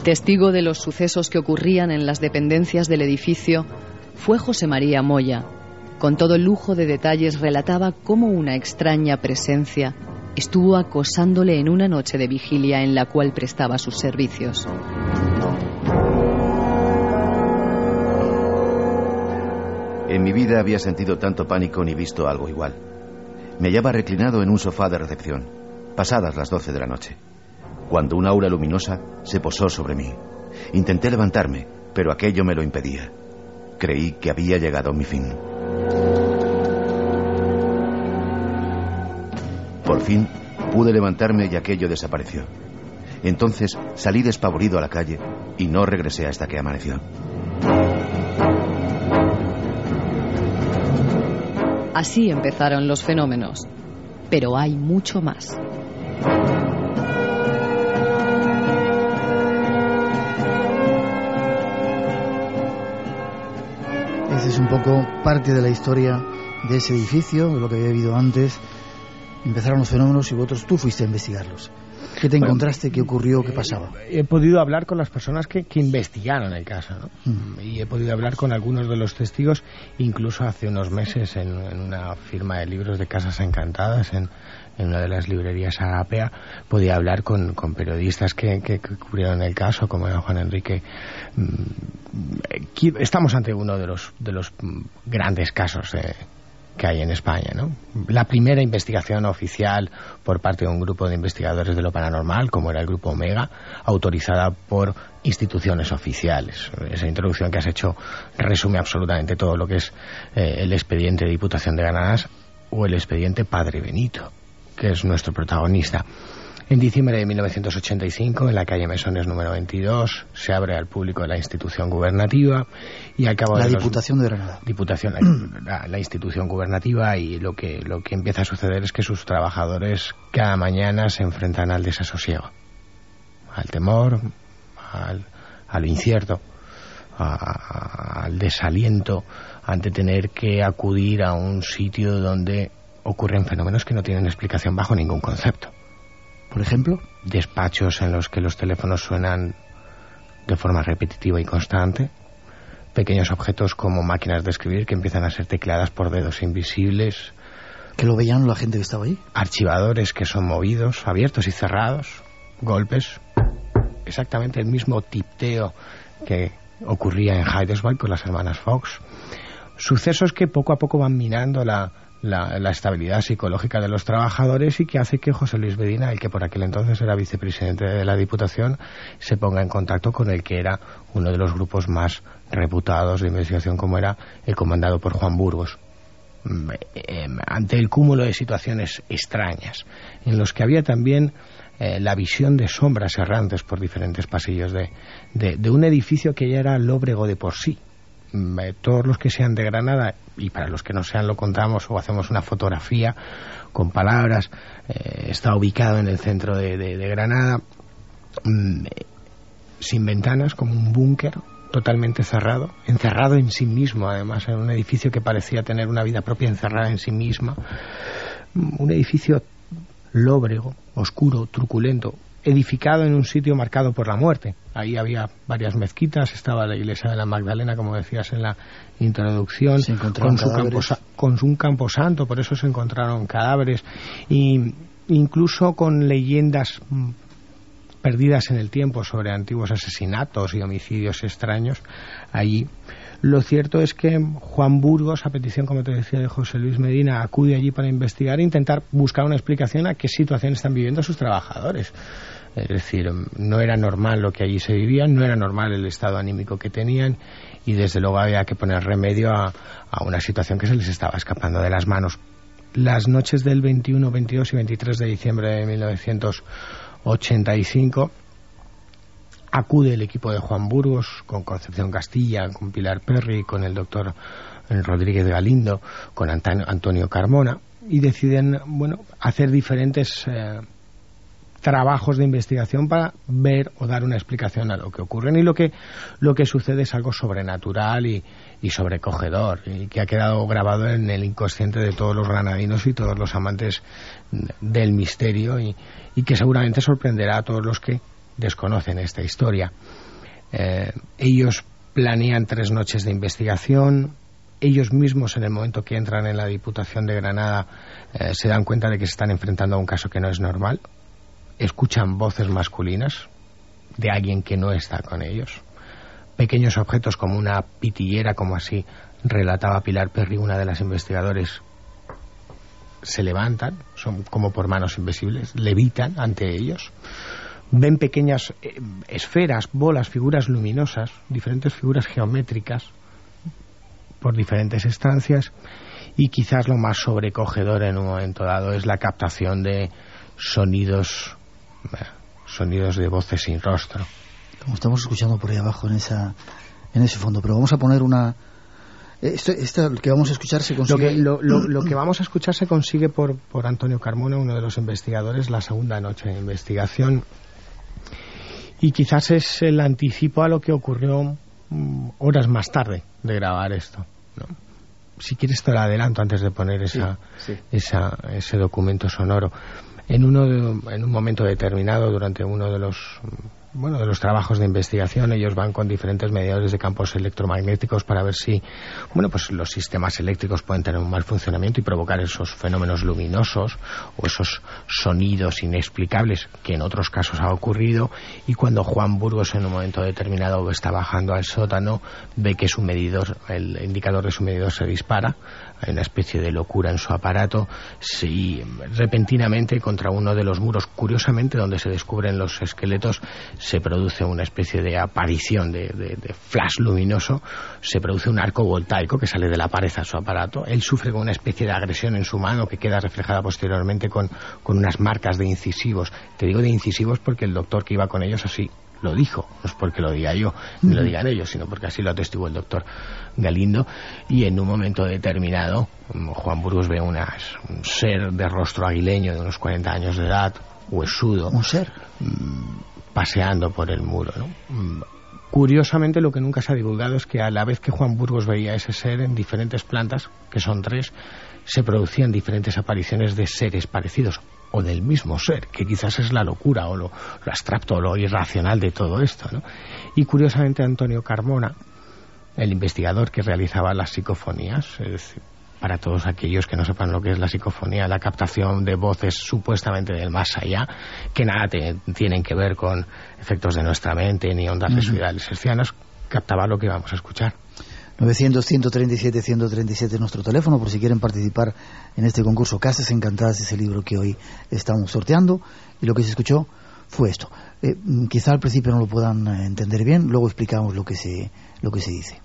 Testigo de los sucesos que ocurrían en las dependencias del edificio fue José María Moya. Con todo lujo de detalles relataba cómo una extraña presencia estuvo acosándole en una noche de vigilia en la cual prestaba sus servicios. En mi vida había sentido tanto pánico ni visto algo igual. Me hallaba reclinado en un sofá de recepción, pasadas las doce de la noche, cuando una aura luminosa se posó sobre mí. Intenté levantarme, pero aquello me lo impedía. Creí que había llegado mi fin. Por fin pude levantarme y aquello desapareció. Entonces salí despavorido a la calle y no regresé hasta que amaneció. Así empezaron los fenómenos. Pero hay mucho más. Esa es un poco parte de la historia de ese edificio, de lo que había habido antes. Empezaron los fenómenos y vosotros tú fuiste a investigarlos. ¿Qué te encontraste? ¿Qué ocurrió? ¿Qué pasaba? He podido hablar con las personas que, que investigaron el caso, ¿no? Mm. Y he podido hablar con algunos de los testigos, incluso hace unos meses en, en una firma de libros de Casas Encantadas, en, en una de las librerías Agapea, podía hablar con, con periodistas que, que, que cubrieron el caso, como era Juan Enrique. Mm, eh, Estamos ante uno de los, de los mm, grandes casos de, que hay en España. ¿no? La primera investigación oficial por parte de un grupo de investigadores de lo paranormal, como era el grupo Omega, autorizada por instituciones oficiales. Esa introducción que has hecho resume absolutamente todo lo que es eh, el expediente de Diputación de Granadas o el expediente Padre Benito, que es nuestro protagonista. En diciembre de 1985, en la calle Mesones número 22, se abre al público la institución gubernativa y al cabo La de los- Diputación de Granada. Diputación, la, la institución gubernativa y lo que, lo que empieza a suceder es que sus trabajadores cada mañana se enfrentan al desasosiego, al temor, al, a lo incierto, a- a- al desaliento ante tener que acudir a un sitio donde ocurren fenómenos que no tienen explicación bajo ningún concepto Por ejemplo, despachos en los que los teléfonos suenan de forma repetitiva y constante, pequeños objetos como máquinas de escribir que empiezan a ser tecleadas por dedos invisibles, que lo veían la gente que estaba ahí. archivadores que son movidos, abiertos y cerrados, golpes, exactamente el mismo tipteo que ocurría en Hydesville con las hermanas Fox. Sucesos que poco a poco van minando la, la, la estabilidad psicológica de los trabajadores y que hace que José Luis Bedina, el que por aquel entonces era vicepresidente de la Diputación, se ponga en contacto con el que era uno de los grupos más reputados de investigación, como era el comandado por Juan Burgos mm, eh, ante el cúmulo de situaciones extrañas, en los que había también eh, la visión de sombras errantes por diferentes pasillos de, de- de un edificio que ya era lóbrego de por sí. Mm, eh, Todos los que sean de Granada, y para los que no sean lo contamos o hacemos una fotografía con palabras, eh, está ubicado en el centro de, Granada, mm, eh, sin ventanas, como un búnker totalmente cerrado, encerrado en sí mismo, además, en un edificio que parecía tener una vida propia encerrada en sí misma. Un edificio lóbrego, oscuro, truculento, edificado en un sitio marcado por la muerte. Ahí había varias mezquitas, estaba la iglesia de la Magdalena, como decías en la introducción, Se con su, camposa- con un camposanto, por eso se encontraron cadáveres, y incluso con leyendas mm, perdidas en el tiempo sobre antiguos asesinatos y homicidios extraños allí. Lo cierto es que Juan Burgos, a petición, como te decía, de José Luis Medina, acude allí para investigar e intentar buscar una explicación a qué situación están viviendo sus trabajadores. Es decir, no era normal lo que allí se vivía, no era normal el estado anímico que tenían y desde luego había que poner remedio a, a una situación que se les estaba escapando de las manos. Las noches del 21, 22 y 23 de diciembre de 1985 acude el equipo de Juan Burgos con Concepción Castilla, con Pilar Perry, con el doctor Rodríguez Galindo, con Antonio Carmona y deciden bueno hacer diferentes eh, trabajos de investigación para ver o dar una explicación a lo que ocurre y lo que lo que sucede es algo sobrenatural y, y sobrecogedor y que ha quedado grabado en el inconsciente de todos los granadinos y todos los amantes del misterio y, y que seguramente sorprenderá a todos los que desconocen esta historia. Eh, ellos planean tres noches de investigación. Ellos mismos, en el momento que entran en la Diputación de Granada, eh, se dan cuenta de que se están enfrentando a un caso que no es normal. Escuchan voces masculinas de alguien que no está con ellos. Pequeños objetos como una pitillera, como así relataba Pilar Perry, una de las investigadores, se levantan, son como por manos invisibles, levitan ante ellos ven pequeñas eh, esferas, bolas, figuras luminosas, diferentes figuras geométricas por diferentes estancias y quizás lo más sobrecogedor en un momento dado es la captación de sonidos sonidos de voces sin rostro. Como estamos escuchando por ahí abajo en esa en ese fondo, pero vamos a poner una esto, esta que vamos a escuchar se Lo consigue que, lo, lo- lo que vamos a escuchar se consigue por, por Antonio Carmona, uno de los investigadores, la segunda noche de investigación. Y quizás es el anticipo a lo que ocurrió mm, horas más tarde de grabar esto. ¿no? Si quieres te lo adelanto antes de poner esa, sí. esa- ese documento sonoro. En, uno de- en un momento determinado, durante uno de los bueno, de los trabajos de investigación. Ellos van con diferentes mediadores de campos electromagnéticos para ver si, bueno, pues los sistemas eléctricos pueden tener un mal funcionamiento y provocar esos fenómenos luminosos o esos sonidos inexplicables que en otros casos ha ocurrido. Y cuando Juan Burgos en un momento determinado está bajando al sótano, ve que su medidor, el indicador de su medidor se dispara. Hay una especie de locura en su aparato. Si repentinamente contra uno de los muros, curiosamente donde se descubren los esqueletos, se produce una especie de aparición de, flash luminoso, se produce un arco voltaico que sale de la pared a su aparato. Él sufre con una especie de agresión en su mano que queda reflejada posteriormente con, con unas marcas de incisivos. Te digo de incisivos porque el doctor que iba con ellos así lo dijo, no es porque lo diga yo, ni lo digan ellos, sino porque así lo atestiguó el doctor Galindo, y en un momento determinado Juan Burgos ve un ser de rostro aguileño de unos 40 años de edad, huesudo. ¿Un ser? Mm, paseando por el muro. ¿no? Mm, curiosamente, lo que nunca se ha divulgado es que a la vez que Juan Burgos veía ese ser en diferentes plantas, que son tres, se producían diferentes apariciones de seres parecidos o del mismo ser, que quizás es la locura o lo, lo abstracto o lo irracional de todo esto. ¿no? Y curiosamente Antonio Carmona, el investigador que realizaba las psicofonías, es decir, para todos aquellos que no sepan lo que es la psicofonía, la captación de voces supuestamente del más allá, que nada tienen que ver con efectos de nuestra mente ni ondas visuales hercianas, captaba lo que vamos a escuchar. 900-137-137 nuestro teléfono por si quieren participar en este concurso. Casas Encantadas es el libro que hoy estamos sorteando y lo que se escuchó fue esto. Eh, mm, quizá al principio no lo puedan eh, entender bien, luego explicamos lo que se, lo que se dice.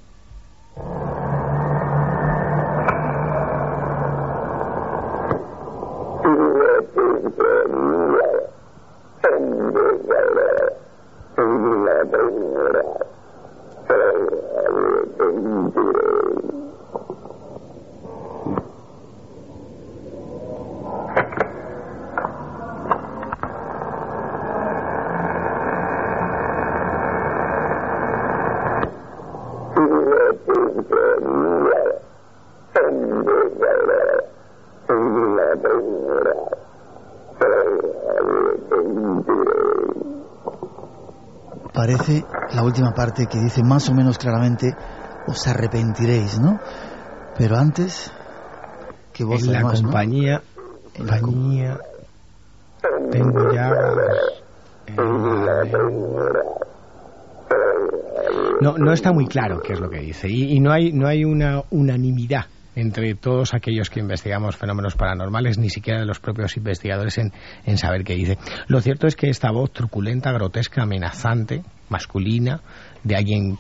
Parece la última parte que dice más o menos claramente os arrepentiréis, ¿no? Pero antes que vos en la compañía, en la compañía tengo no, no está muy claro qué es lo que dice y, y no hay no hay una unanimidad entre todos aquellos que investigamos fenómenos paranormales, ni siquiera de los propios investigadores en, en saber qué dice. Lo cierto es que esta voz truculenta, grotesca, amenazante, masculina, de alguien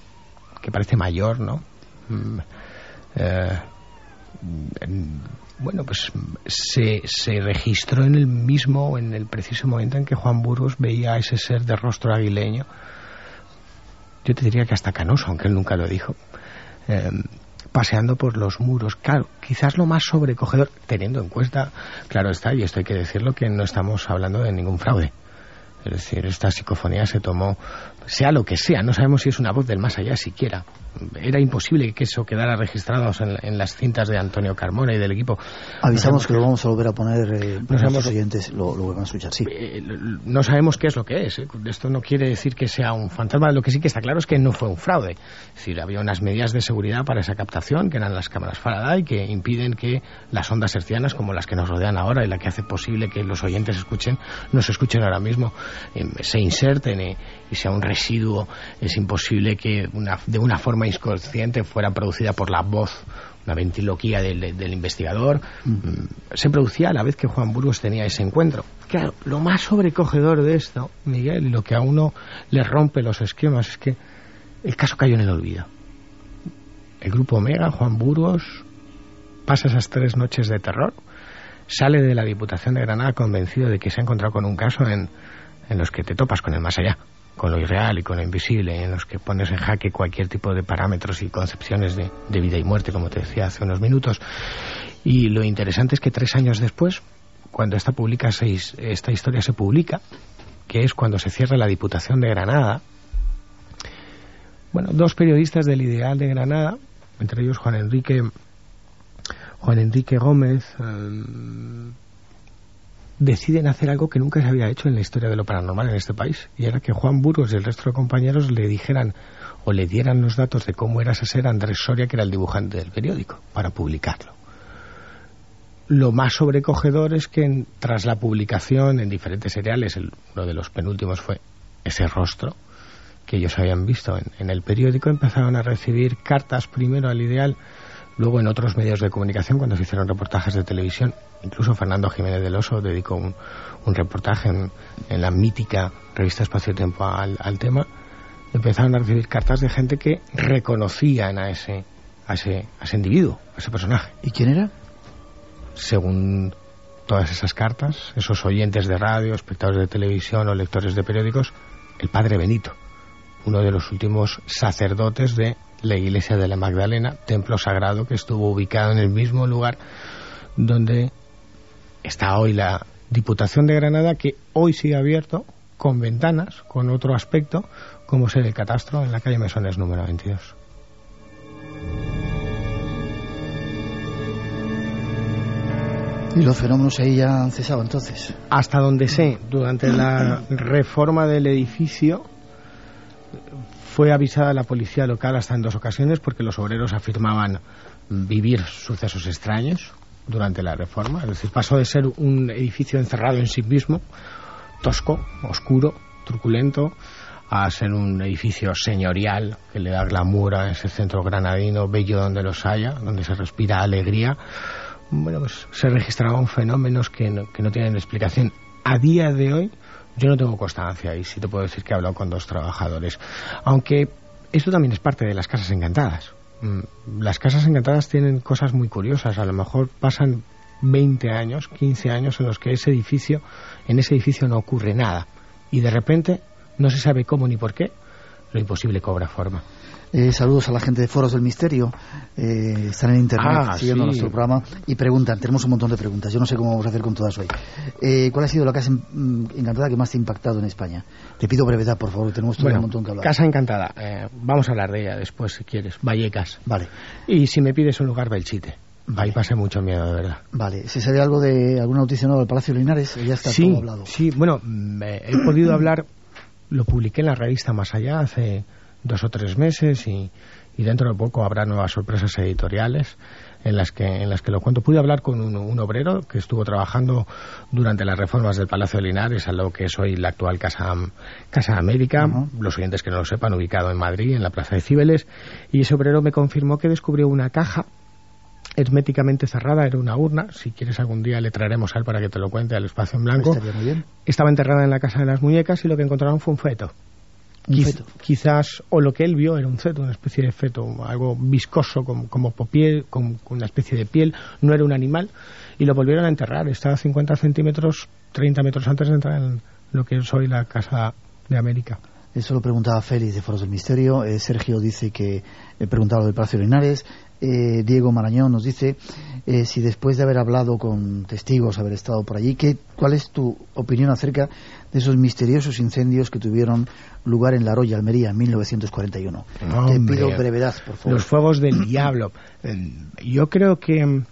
que parece mayor, ¿no? Mm, eh, bueno, pues se, se registró en el mismo, en el preciso momento en que Juan Burgos veía a ese ser de rostro aguileño. Yo te diría que hasta canoso, aunque él nunca lo dijo. Eh, paseando por los muros. Claro, quizás lo más sobrecogedor, teniendo en cuenta, claro está, y esto hay que decirlo, que no estamos hablando de ningún fraude. Es decir, esta psicofonía se tomó, sea lo que sea, no sabemos si es una voz del más allá siquiera, era imposible que eso quedara registrado en, las cintas de Antonio Carmona y del equipo. Avisamos que lo vamos a volver a poner eh, no sabemos, oyentes, lo, lo van a escuchar, sí. Eh, no sabemos qué es lo que es. Eh. Esto no quiere decir que sea un fantasma. Lo que sí que está claro es que no fue un fraude. Es decir, había unas medidas de seguridad para esa captación, que eran las cámaras Faraday, que impiden que las ondas hercianas, como las que nos rodean ahora y la que hace posible que los oyentes escuchen, nos escuchen ahora mismo, se inserten y, sea un residuo. Es imposible que una, de una forma inconsciente fuera producida por la voz, una ventiloquía del, investigador, mm, se producía a la vez que Juan Burgos tenía ese encuentro. Claro, lo más sobrecogedor de esto, Miguel, y lo que a uno le rompe los esquemas es que el caso cayó en el olvido. El grupo Omega, Juan Burgos, pasa esas tres noches de terror, sale de la Diputación de Granada convencido de que se ha encontrado con un caso en, en los que te topas con el más allá con lo irreal y con lo invisible, en los que pones en jaque cualquier tipo de parámetros y concepciones de, vida y muerte, como te decía hace unos minutos. Y lo interesante es que tres años después, cuando esta, publica seis, esta historia se publica, que es cuando se cierra la Diputación de Granada, bueno, dos periodistas del Ideal de Granada, entre ellos Juan Enrique, Juan Enrique Gómez, eh, deciden hacer algo que nunca se había hecho en la historia de lo paranormal en este país. Y era que Juan Burgos y el resto de compañeros le dijeran o le dieran los datos de cómo era ese ser Andrés Soria, que era el dibujante del periódico, para publicarlo. Lo más sobrecogedor es que tras la publicación en diferentes seriales, uno de los penúltimos fue ese rostro que ellos habían visto en el periódico, empezaron a recibir cartas primero al ideal Luego en otros medios de comunicación, cuando se hicieron reportajes de televisión, incluso Fernando Jiménez del Oso dedicó un, reportaje en, la mítica revista Espacio Tiempo al, tema, empezaron a recibir cartas de gente que reconocían a ese, a ese, a ese individuo, a ese personaje. ¿Y quién era? Según todas esas cartas, esos oyentes de radio, espectadores de televisión o lectores de periódicos, el padre Benito, uno de los últimos sacerdotes de la iglesia de la Magdalena, templo sagrado que estuvo ubicado en el mismo lugar donde está hoy la Diputación de Granada, que hoy sigue abierto con ventanas, con otro aspecto, como es el catastro en la calle Mesones número 22. ¿Y los fenómenos ahí ya han cesado entonces? Hasta donde sé, durante la reforma del edificio fue avisada la policía local hasta en dos ocasiones porque los obreros afirmaban vivir sucesos extraños durante la reforma. Es pasó de ser un edificio encerrado en sí mismo, tosco, oscuro, truculento, a ser un edificio señorial que le da glamour a ese centro granadino, bello donde los haya, donde se respira alegría. Bueno, pues se registraban fenómenos que no, que no tienen explicación. A día de hoy, yo no tengo constancia y sí te puedo decir que he hablado con dos trabajadores. Aunque esto también es parte de las casas encantadas. Mm, las casas encantadas tienen cosas muy curiosas. A lo mejor pasan 20 años, 15 años en los que ese edificio, en ese edificio no ocurre nada. Y de repente no se sabe cómo ni por qué, lo imposible cobra forma. Eh, saludos a la gente de Foros del Misterio. Eh, están en internet ah, siguiendo nuestro programa y preguntan. Tenemos un montón de preguntas. Yo no sé cómo vamos a hacer con todas hoy. Eh, ¿Cuál ha sido la casa encantada que más te ha impactado en España? Te pido brevedad, por favor. Tenemos todo un montón que hablar. Casa encantada. vamos a hablar de ella después, si quieres. Vallecas. Vale. Y si me pides un lugar, Belchite. Ahí pasé mucho miedo, de verdad. Vale. ¿Se sabe algo de alguna noticia nueva del Palacio de Linares? Ya está todo hablado. Sí, bueno, mm, he podido hablar, lo publiqué en la revista Más Allá hace dos o tres meses y, dentro de poco habrá nuevas sorpresas editoriales en las que en las que lo cuento. Pude hablar con un, obrero que estuvo trabajando durante las reformas del Palacio de Linares a lo que es hoy la actual Casa, Casa América, los oyentes que no lo sepan, ubicado en Madrid, en la Plaza de Cibeles, y ese obrero me confirmó que descubrió una caja herméticamente cerrada, era una urna, si quieres algún día le traeremos a él para que te lo cuente al espacio en blanco. Estaba enterrada en la casa de las muñecas y lo que encontraron fue un feto quizás, o lo que él vio era un feto, una especie de feto, algo viscoso como, como piel, con, una especie de piel, no era un animal, y lo volvieron a enterrar. Estaba a 50 centímetros, 30 metros antes de entrar en lo que es hoy la Casa de América. Eso lo preguntaba Félix de Foros del Misterio. Eh, Sergio dice que he preguntado del Palacio de Linares. Eh, Diego Marañón nos dice eh, si después de haber hablado con testigos, haber estado por allí, ¿qué, ¿cuál es tu opinión acerca de esos misteriosos incendios que tuvieron lugar en La Roya, Almería, en 1941? Te pido brevedad, por favor. Los fuegos del diablo. Yo creo que mm,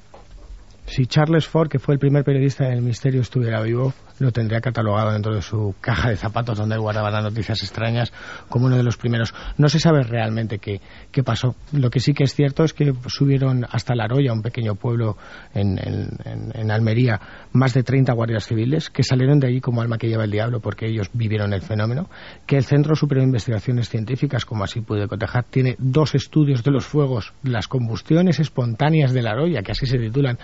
si Charles Ford, que fue el primer periodista del misterio, estuviera vivo, lo tendría catalogado dentro de su caja de zapatos donde guardaba las noticias extrañas como uno de los primeros. No se sabe realmente qué, qué pasó. Lo que sí que es cierto es que subieron hasta La Roya, un pequeño pueblo en, en, Almería, más de 30 guardias civiles que salieron de allí como alma que lleva el diablo porque ellos vivieron el fenómeno. Que el Centro Superior de Investigaciones Científicas, como así pude cotejar, tiene dos estudios de los fuegos, las combustiones espontáneas de La Roya, que así se titulan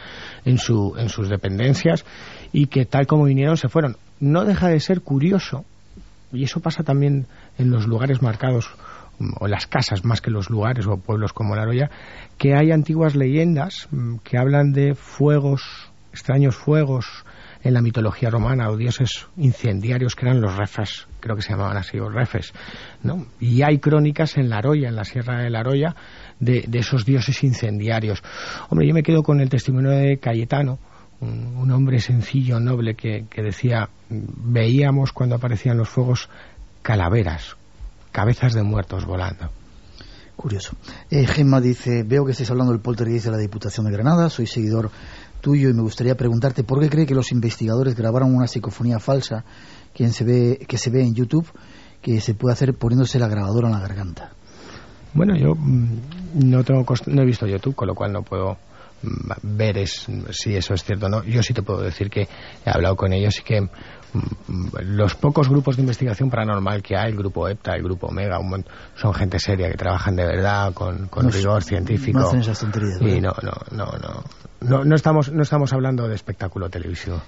en, su, en sus dependencias, y que tal como vinieron se fueron. No deja de ser curioso, y eso pasa también en los lugares marcados, o las casas más que los lugares o pueblos como La Roya, que hay antiguas leyendas mm, que hablan de fuegos, extraños fuegos en la mitología romana o dioses incendiarios que eran los refes, creo que se llamaban así, o refes, ¿no? Y hay crónicas en La Roya, en la Sierra de La Roya, de, de esos dioses incendiarios. Hombre, yo me quedo con el testimonio de Cayetano, un, hombre sencillo, noble, que, decía, veíamos cuando aparecían los fuegos calaveras, cabezas de muertos volando. Curioso. Eh, Gemma dice, veo que estáis hablando del poltergeist de la Diputación de Granada, soy seguidor tuyo y me gustaría preguntarte por qué cree que los investigadores grabaron una psicofonía falsa que se ve, que se ve en YouTube que se puede hacer poniéndose la grabadora en la garganta. Bueno, yo mm, no tengo no he visto YouTube, con lo cual no puedo ver es, si eso es cierto o no. Yo sí te puedo decir que he hablado con ellos y que mm, los pocos grupos de investigación paranormal que hay, el grupo EPTA, el grupo Omega, son gente seria que trabajan de verdad con, con rigor científico. No esas tonterías. Y no, no, no, no, no, no estamos, no estamos hablando de espectáculo televisivo.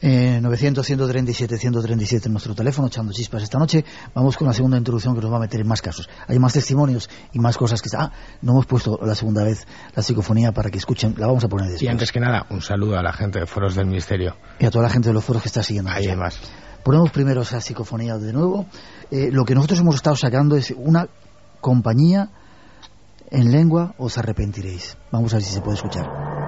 Eh, 900-137-137 en nuestro teléfono, echando chispas esta noche. Vamos con la segunda introducción que nos va a meter en más casos. Hay más testimonios y más cosas que... Ah, no hemos puesto la segunda vez la psicofonía para que escuchen. La vamos a poner después. Y antes que nada, un saludo a la gente de Foros del Ministerio. Y a toda la gente de los foros que está siguiendo. Ahí más. Ponemos primero esa psicofonía de nuevo. Eh, lo que nosotros hemos estado sacando es una compañía en lengua, os arrepentiréis. Vamos a ver si se puede escuchar.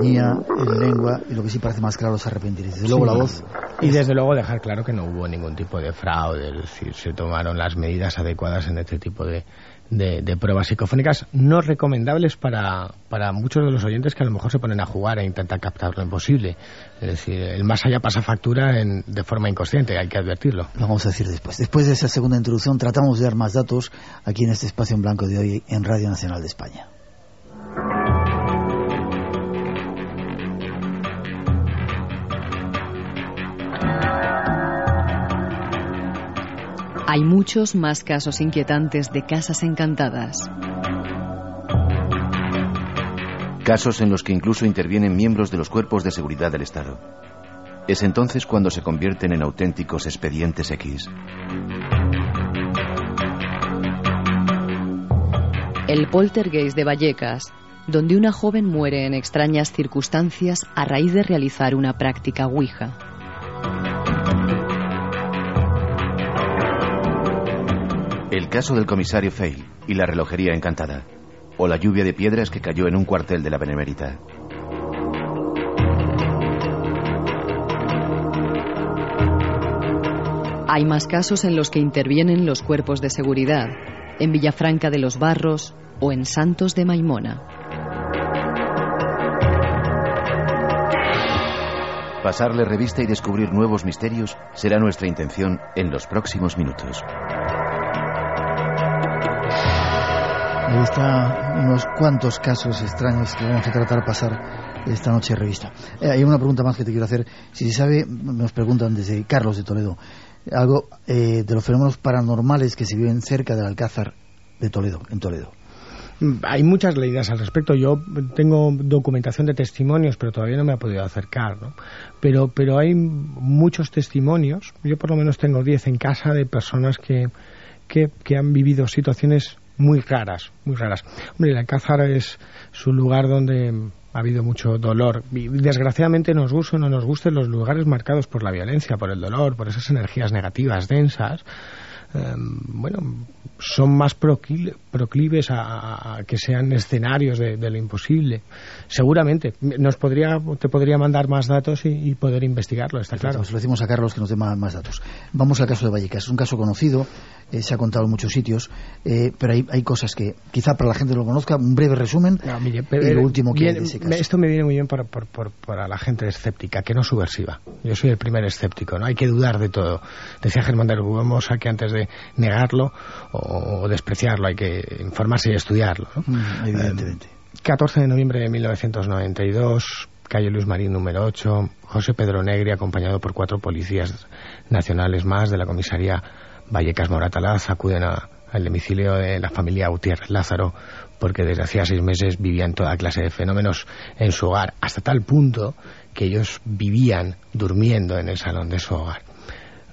en lengua y lo que sí parece más claro es arrepentir. Desde luego la voz. Y desde luego dejar claro que no hubo ningún tipo de fraude, es decir, se tomaron las medidas adecuadas en este tipo de, de, pruebas psicofónicas no recomendables para, para muchos de los oyentes que a lo mejor se ponen a jugar e intentan captar lo imposible. Es decir, el más allá pasa factura en, de forma inconsciente, hay que advertirlo. Lo vamos a decir después. Después de esa segunda introducción, tratamos de dar más datos aquí en este espacio en blanco de hoy en Radio Nacional de España. Hay muchos más casos inquietantes de casas encantadas. Casos en los que incluso intervienen miembros de los cuerpos de seguridad del Estado. Es entonces cuando se convierten en auténticos expedientes X. El poltergeist de Vallecas, donde una joven muere en extrañas circunstancias a raíz de realizar una práctica Ouija. El caso del comisario Fail y la relojería encantada. O la lluvia de piedras que cayó en un cuartel de la Benemérita. Hay más casos en los que intervienen los cuerpos de seguridad, en Villafranca de los Barros o en Santos de Maimona. Pasarle revista y descubrir nuevos misterios será nuestra intención en los próximos minutos. Ahí está unos cuantos casos extraños que vamos a tratar de pasar esta noche en revista. Eh, hay una pregunta más que te quiero hacer. Si se sabe, nos preguntan desde Carlos de Toledo, algo eh, de los fenómenos paranormales que se viven cerca del Alcázar de Toledo, en Toledo. Hay muchas leídas al respecto. Yo tengo documentación de testimonios, pero todavía no me ha podido acercar. ¿no? Pero, pero hay muchos testimonios. Yo por lo menos tengo 10 en casa de personas que, que, que han vivido situaciones muy raras, muy raras. Hombre, el Alcázar es su lugar donde ha habido mucho dolor. Y desgraciadamente nos guste o no nos gusten los lugares marcados por la violencia, por el dolor, por esas energías negativas densas. Em, bueno, son más proclives a, que sean escenarios de, lo imposible. Seguramente. Nos podría, te podría mandar más datos y, poder investigarlo, está claro. Pues lo decimos a Carlos que nos dé más, datos. Vamos al caso de Vallecas. Es un caso conocido, eh, se ha contado en muchos sitios, eh, pero hay, hay, cosas que quizá para la gente lo conozca. Un breve resumen y lo último que Esto me viene muy bien para, para, la gente escéptica, que no subversiva. Yo soy el primer escéptico, ¿no? Hay que dudar de todo. Decía Germán de Rubomosa que antes de negarlo o, despreciarlo, hay que informarse y estudiarlo. Mm, evidentemente. 14 de noviembre de 1992, calle Luis Marín número 8, José Pedro Negri, acompañado por cuatro policías nacionales más de la comisaría Vallecas Moratalaz, acuden al domicilio de la familia Gutiérrez Lázaro porque desde hacía seis meses vivían toda clase de fenómenos en su hogar, hasta tal punto que ellos vivían durmiendo en el salón de su hogar.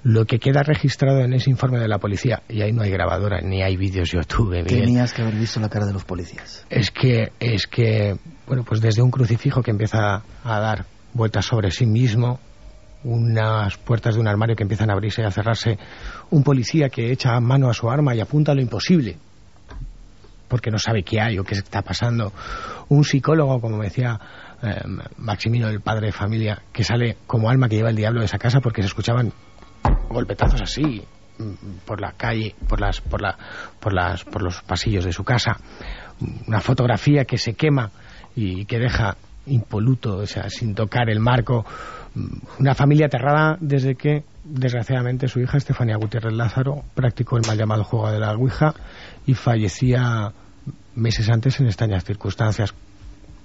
Lo que queda registrado en ese informe de la policía, y ahí no hay grabadora ni hay vídeos YouTube, Tenías que haber visto la cara de los policías. es que es que bueno pues desde un crucifijo que empieza a dar vueltas sobre sí mismo unas puertas de un armario que empiezan a abrirse y a cerrarse un policía que echa mano a su arma y apunta a lo imposible porque no sabe qué hay o qué está pasando un psicólogo como decía eh, Maximino el padre de familia que sale como alma que lleva el diablo de esa casa porque se escuchaban golpetazos así mm, por la calle, por las, por la, por las, por los pasillos de su casa, una fotografía que se quema y que deja impoluto, o sea, sin tocar el marco, mm, una familia aterrada desde que desgraciadamente su hija Estefanía Gutiérrez Lázaro practicó el mal llamado juego de la Ouija y fallecía meses antes en extrañas circunstancias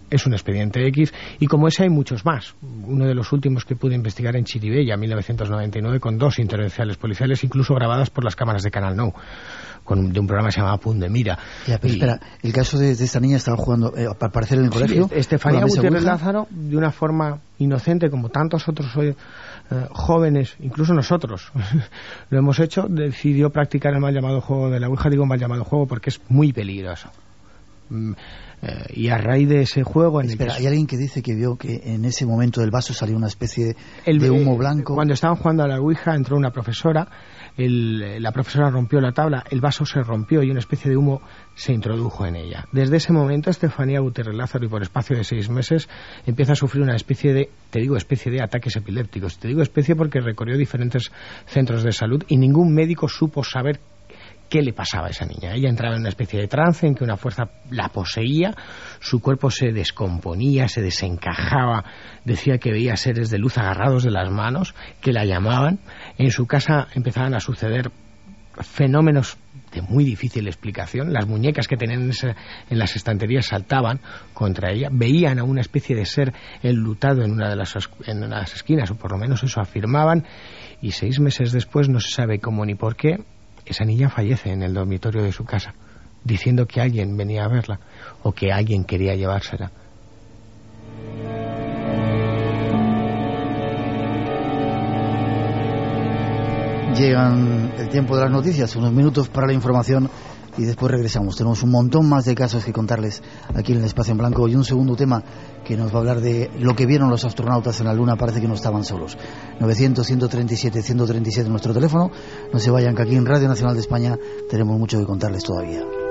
es un expediente X y como ese hay muchos más. Uno de los últimos que pude investigar en Chiribella, 1999, con dos intervenciones policiales, incluso grabadas por las cámaras de Canal No, con, de un programa que se llamaba Pun de Mira. Ya, pero Y- espera, el caso de, de esta niña estaba jugando, eh, al parecer en el colegio. Sí, Estefanía Gutiérrez. Lázaro, de una forma inocente, como tantos otros hoy, eh, jóvenes, incluso nosotros, lo hemos hecho, decidió practicar el mal llamado juego de la Ouija. Digo mal llamado juego porque es muy peligroso. Mm, eh, y a raíz de ese juego en el Espera, que hay alguien que dice que vio que en ese momento del vaso salió una especie El- de humo blanco. Cuando estaban jugando a la Ouija entró una profesora, el- la profesora rompió la tabla, el vaso se rompió y una especie de humo se introdujo en ella. Desde ese momento Estefanía Gutiérrez Lázaro y por espacio de seis meses empieza a sufrir una especie de, te digo especie de ataques epilépticos. Te digo especie porque recorrió diferentes centros de salud y ningún médico supo saber qué le pasaba a esa niña. Ella entraba en una especie de trance en que una fuerza la poseía, su cuerpo se descomponía, se desencajaba, decía que veía seres de luz agarrados de las manos, que la llamaban. En su casa empezaban a suceder fenómenos de muy difícil explicación. Las muñecas que tenían en, las estanterías saltaban contra ella, veían a una especie de ser enlutado en una de las, en una de las esquinas, o por lo menos eso afirmaban, y seis meses después, no se sabe cómo ni por qué, esa niña fallece en el dormitorio de su casa, diciendo que alguien venía a verla o que alguien quería llevársela. Llegan el tiempo de las noticias, unos minutos para la información y después regresamos. Tenemos un montón más de casos que contarles aquí en el Espacio en Blanco y un segundo tema que nos va a hablar de lo que vieron los astronautas en la Luna. Parece que no estaban solos. 900-137-137 nuestro teléfono. No se vayan que aquí en Radio Nacional de España tenemos mucho que contarles todavía.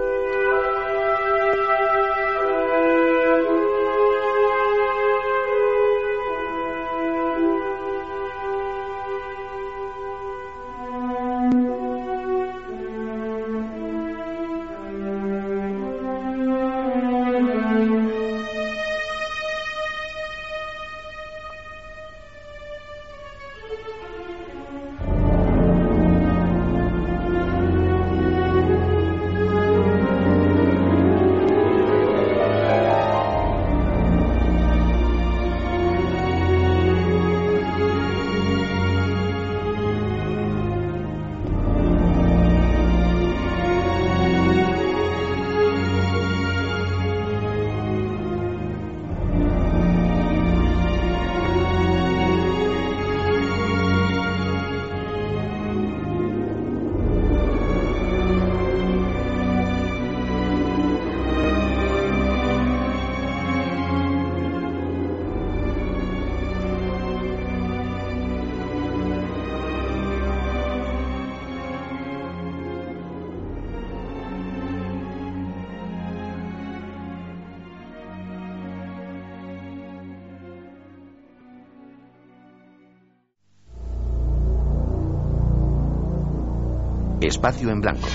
Espacio en Blanco.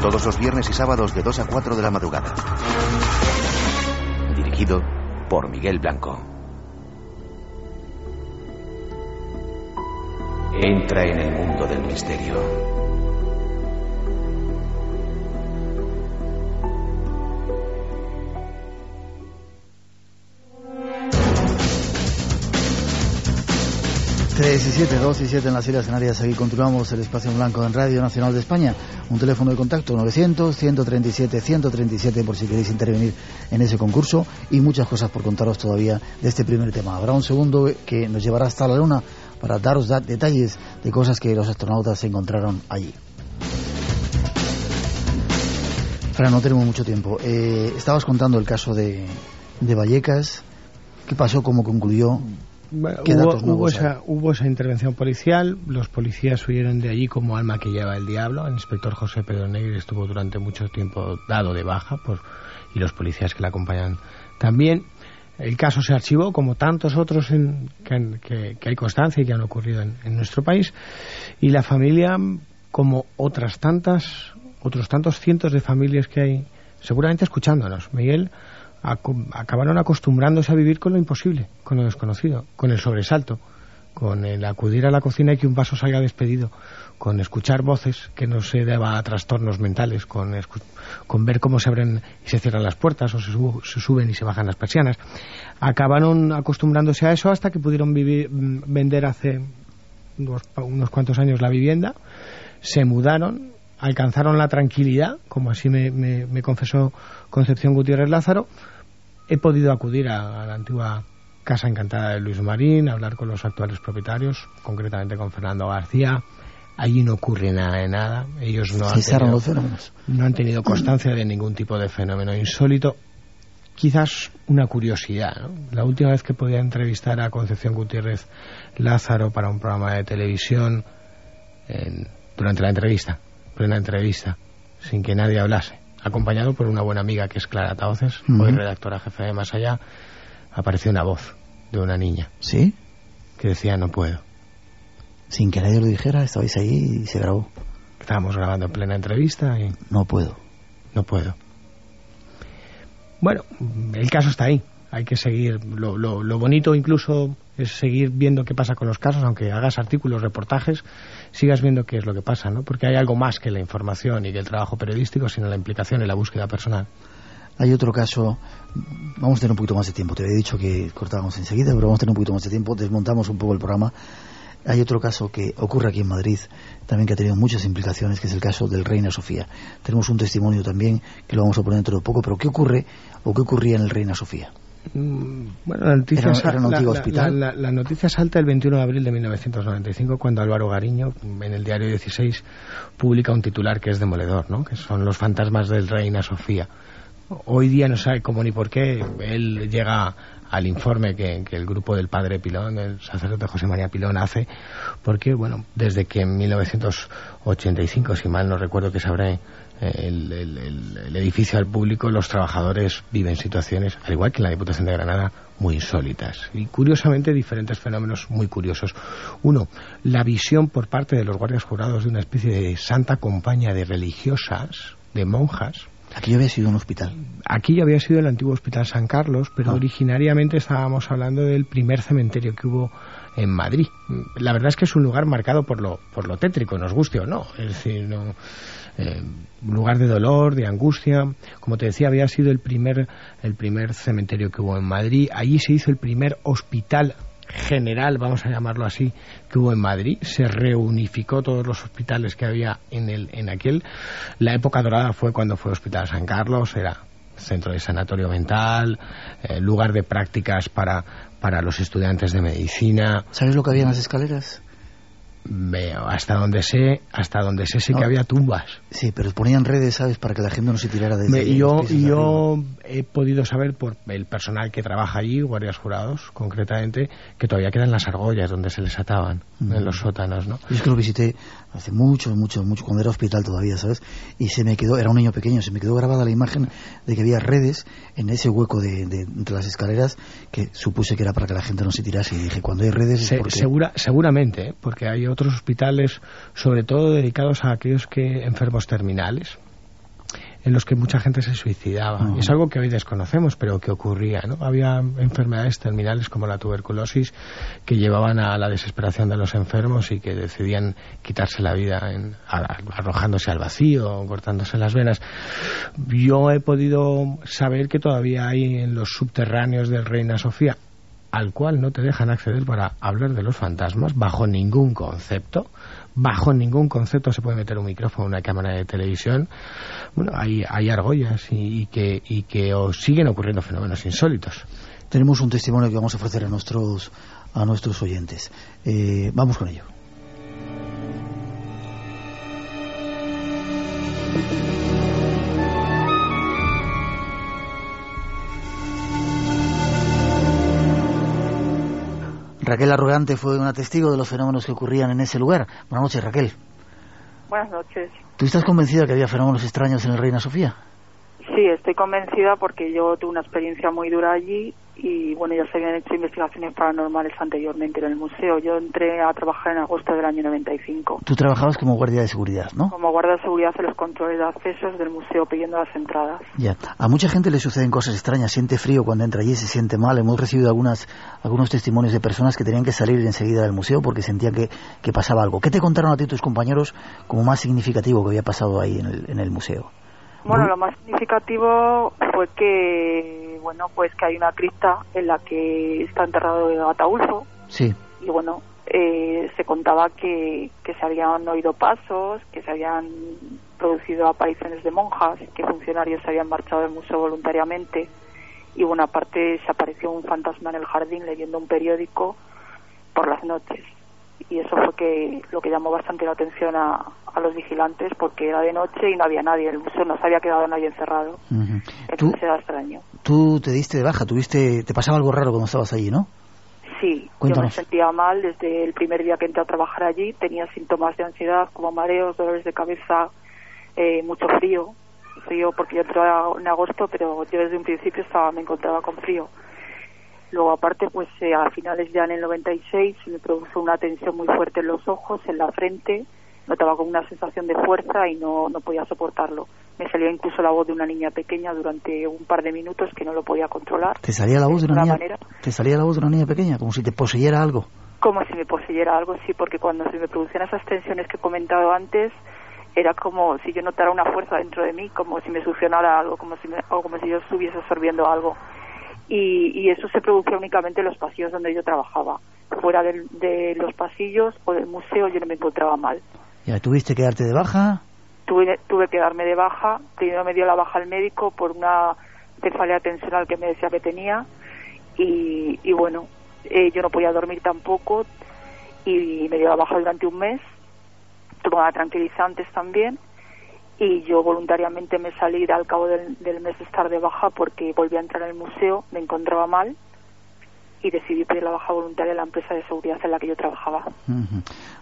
Todos los viernes y sábados de 2 a 4 de la madrugada. Dirigido por Miguel Blanco. Entra en el mundo del misterio. 3 y 7, 2 y 7 en las Islas Canarias. Aquí continuamos el espacio en blanco en Radio Nacional de España. Un teléfono de contacto 900-137-137 por si queréis intervenir en ese concurso. Y muchas cosas por contaros todavía de este primer tema. Habrá un segundo que nos llevará hasta la Luna para daros detalles de cosas que los astronautas encontraron allí. Fran, no tenemos mucho tiempo. Eh, estabas contando el caso de, de Vallecas. ¿Qué pasó? ¿Cómo concluyó? Hubo, esa, hubo, esa, intervención policial, los policías huyeron de allí como alma que lleva el diablo. El inspector José Pedro Negri estuvo durante mucho tiempo dado de baja por, y los policías que le acompañan también. El caso se archivó, como tantos otros en, que, hay constancia y que han ocurrido en, en nuestro país. Y la familia, como otras tantas, otros tantos cientos de familias que hay, seguramente escuchándonos, Miguel, acabaron acostumbrándose a vivir con lo imposible, con lo desconocido, con el sobresalto, con el acudir a la cocina y que un vaso salga despedido, con escuchar voces que no se deba a trastornos mentales, con, con ver cómo se abren y se cierran las puertas o se, suben y se bajan las persianas. Acabaron acostumbrándose a eso hasta que pudieron vivir, mm, vender hace unos cuantos años la vivienda, se mudaron, alcanzaron la tranquilidad, como así me, me, confesó Concepción Gutiérrez Lázaro, he podido acudir a, la antigua Casa Encantada de Luis Marín, hablar con los actuales propietarios, concretamente con Fernando García. Allí no ocurre nada de nada. Ellos no han, tenido, no han tenido constancia de ningún tipo de fenómeno insólito. Quizás una curiosidad. La última vez que podía entrevistar a Concepción Gutiérrez Lázaro para un programa de televisión, durante la entrevista, plena entrevista, sin que nadie hablase, acompañado por una buena amiga que es Clara Tauces, hoy redactora jefe de Más Allá, apareció una voz de una niña. ¿Sí? Que decía, no puedo. Sin que nadie lo dijera, estabais ahí y se grabó. Estábamos grabando en plena entrevista y... No puedo. No puedo. Bueno, el caso está ahí. Hay que seguir. Lo, lo, lo bonito incluso es seguir viendo qué pasa con los casos, aunque hagas artículos, reportajes, sigas viendo qué es lo que pasa, ¿no? Porque hay algo más que la información y que el trabajo periodístico, sino la implicación y la búsqueda personal. Hay otro caso, vamos a tener un poquito más de tiempo, te había dicho que cortábamos enseguida, pero vamos a tener un poquito más de tiempo, desmontamos un poco el programa. Hay otro caso que ocurre aquí en Madrid, también que ha tenido muchas implicaciones, que es el caso del Reina Sofía. Tenemos un testimonio también que lo vamos a poner dentro de poco, pero ¿qué ocurre o qué ocurría en el Reina Sofía? Mm, bueno, la noticia, la, noticia salta el 21 de abril de 1995 cuando Álvaro Gariño, en el diario 16, publica un titular que es demoledor, ¿no? que son los fantasmas del Reina Sofía. Hoy día no sabe cómo ni por qué él llega al informe que, el grupo del padre Pilón, el sacerdote José María Pilón, hace, porque, bueno, desde que en 1985, si mal no recuerdo que sabré el, el, edificio al público, los trabajadores viven situaciones, al igual que en la Diputación de Granada, muy insólitas. Y curiosamente diferentes fenómenos muy curiosos. Uno, la visión por parte de los guardias jurados de una especie de santa compañía de religiosas, de monjas, Aquí había sido un hospital. Aquí había sido el antiguo Hospital San Carlos, pero ah. originariamente estábamos hablando del primer cementerio que hubo en Madrid. La verdad es que es un lugar marcado por lo, por lo tétrico, nos guste o no. Es decir, no, eh, lugar de dolor, de angustia. Como te decía, había sido el primer, el primer cementerio que hubo en Madrid. Allí se hizo el primer hospital general, vamos a llamarlo así, que hubo en Madrid. Se reunificó todos los hospitales que había en, el, en aquel. La época dorada fue cuando fue Hospital San Carlos, era centro de sanatorio mental, eh, lugar de prácticas para, para los estudiantes de medicina. ¿Sabes lo que había en las escaleras? Veo, hasta donde sé, hasta donde sé sí que había tumbas. Sí, pero ponían redes, ¿sabes? Para que la gente no se tirara de Me, Yo, yo he podido saber por el personal que trabaja allí, guardias jurados, concretamente, que todavía quedan las argollas donde se les ataban, en los sótanos, ¿no? Yo es que lo visité hace mucho, mucho, mucho, cuando era hospital todavía, ¿sabes? Y se me quedó, era un niño pequeño, se me quedó grabada la imagen de que había redes en ese hueco de, entre las escaleras que supuse que era para que la gente no se tirase. Y dije, cuando hay redes... segura, seguramente, ¿eh? porque hay otros hospitales, sobre todo dedicados a aquellos que enfermos terminales, en los que mucha gente se suicidaba. Es algo que hoy desconocemos, pero que ocurría. ¿no? Había enfermedades terminales como la tuberculosis que llevaban a la desesperación de los enfermos y que decidían quitarse la vida en, arrojándose al vacío cortándose las venas. Yo he podido saber que todavía hay en los subterráneos del Reina Sofía al cual no te dejan acceder para hablar de los fantasmas bajo ningún concepto. Bajo ningún concepto se puede meter un micrófono, una cámara de televisión. Bueno, hay, hay argollas y, que, y que os siguen ocurriendo fenómenos insólitos. Tenemos un testimonio que vamos a ofrecer a nuestros, a nuestros oyentes. Eh, vamos con ello. Raquel Arrogante fue una testigo de los fenómenos que ocurrían en ese lugar. Buenas noches, Raquel. Buenas noches. ¿Tú estás convencida que había fenómenos extraños en el Reina Sofía? Sí, estoy convencida porque yo tuve una experiencia muy dura allí y bueno, ya se habían hecho investigaciones paranormales anteriormente en el museo. Yo entré a trabajar en agosto del año 95. Tú trabajabas como guardia de seguridad, ¿no? Como guardia de seguridad en los controles de accesos del museo pidiendo las entradas. Ya. A mucha gente le suceden cosas extrañas, siente frío cuando entra allí, se siente mal. Hemos recibido algunas, algunos testimonios de personas que tenían que salir enseguida del museo porque sentían que, que pasaba algo. ¿Qué te contaron a ti tus compañeros como más significativo que había pasado ahí en el, en el museo? Bueno, lo más significativo fue que, bueno, pues que hay una cripta en la que está enterrado Ataulfo. Sí. Y bueno, eh, se contaba que, que se habían oído pasos, que se habían producido apariciones de monjas, que funcionarios se habían marchado del museo voluntariamente. Y bueno, aparte se apareció un fantasma en el jardín leyendo un periódico por las noches y eso fue que lo que llamó bastante la atención a, a los vigilantes porque era de noche y no había nadie, el museo no se había quedado nadie encerrado. Entonces era extraño. Tú te diste de baja, tuviste, te pasaba algo raro cuando estabas allí, ¿no? Sí, yo me sentía mal desde el primer día que entré a trabajar allí, tenía síntomas de ansiedad como mareos, dolores de cabeza, eh, mucho frío, frío porque yo entré en agosto, pero yo desde un principio estaba me encontraba con frío Luego, aparte, pues eh, a finales ya en el 96 me produjo una tensión muy fuerte en los ojos, en la frente, notaba como una sensación de fuerza y no, no podía soportarlo. Me salía incluso la voz de una niña pequeña durante un par de minutos que no lo podía controlar. ¿Te salía la voz de una niña? ¿Te salía la voz de una niña pequeña, como si te poseyera algo? Como si me poseyera algo, sí, porque cuando se me producían esas tensiones que he comentado antes, era como si yo notara una fuerza dentro de mí, como si me succionara algo, como si o como si yo estuviese absorbiendo algo y, eso se producía únicamente en los pasillos donde yo trabajaba. Fuera de los pasillos o del museo yo no me encontraba mal. ¿Ya tuviste que darte de baja? Tuve, tuve que darme de baja. Primero me dio la baja el médico por una cefalea tensional que me decía que tenía. Y, y bueno, eh, yo no podía dormir tampoco. Y me dio la baja durante un mes. Tomaba tranquilizantes también y yo voluntariamente me salí al cabo del, mes de estar de baja porque volví a entrar al museo, me encontraba mal y decidí pedir la baja voluntaria a la empresa de seguridad en la que yo trabajaba.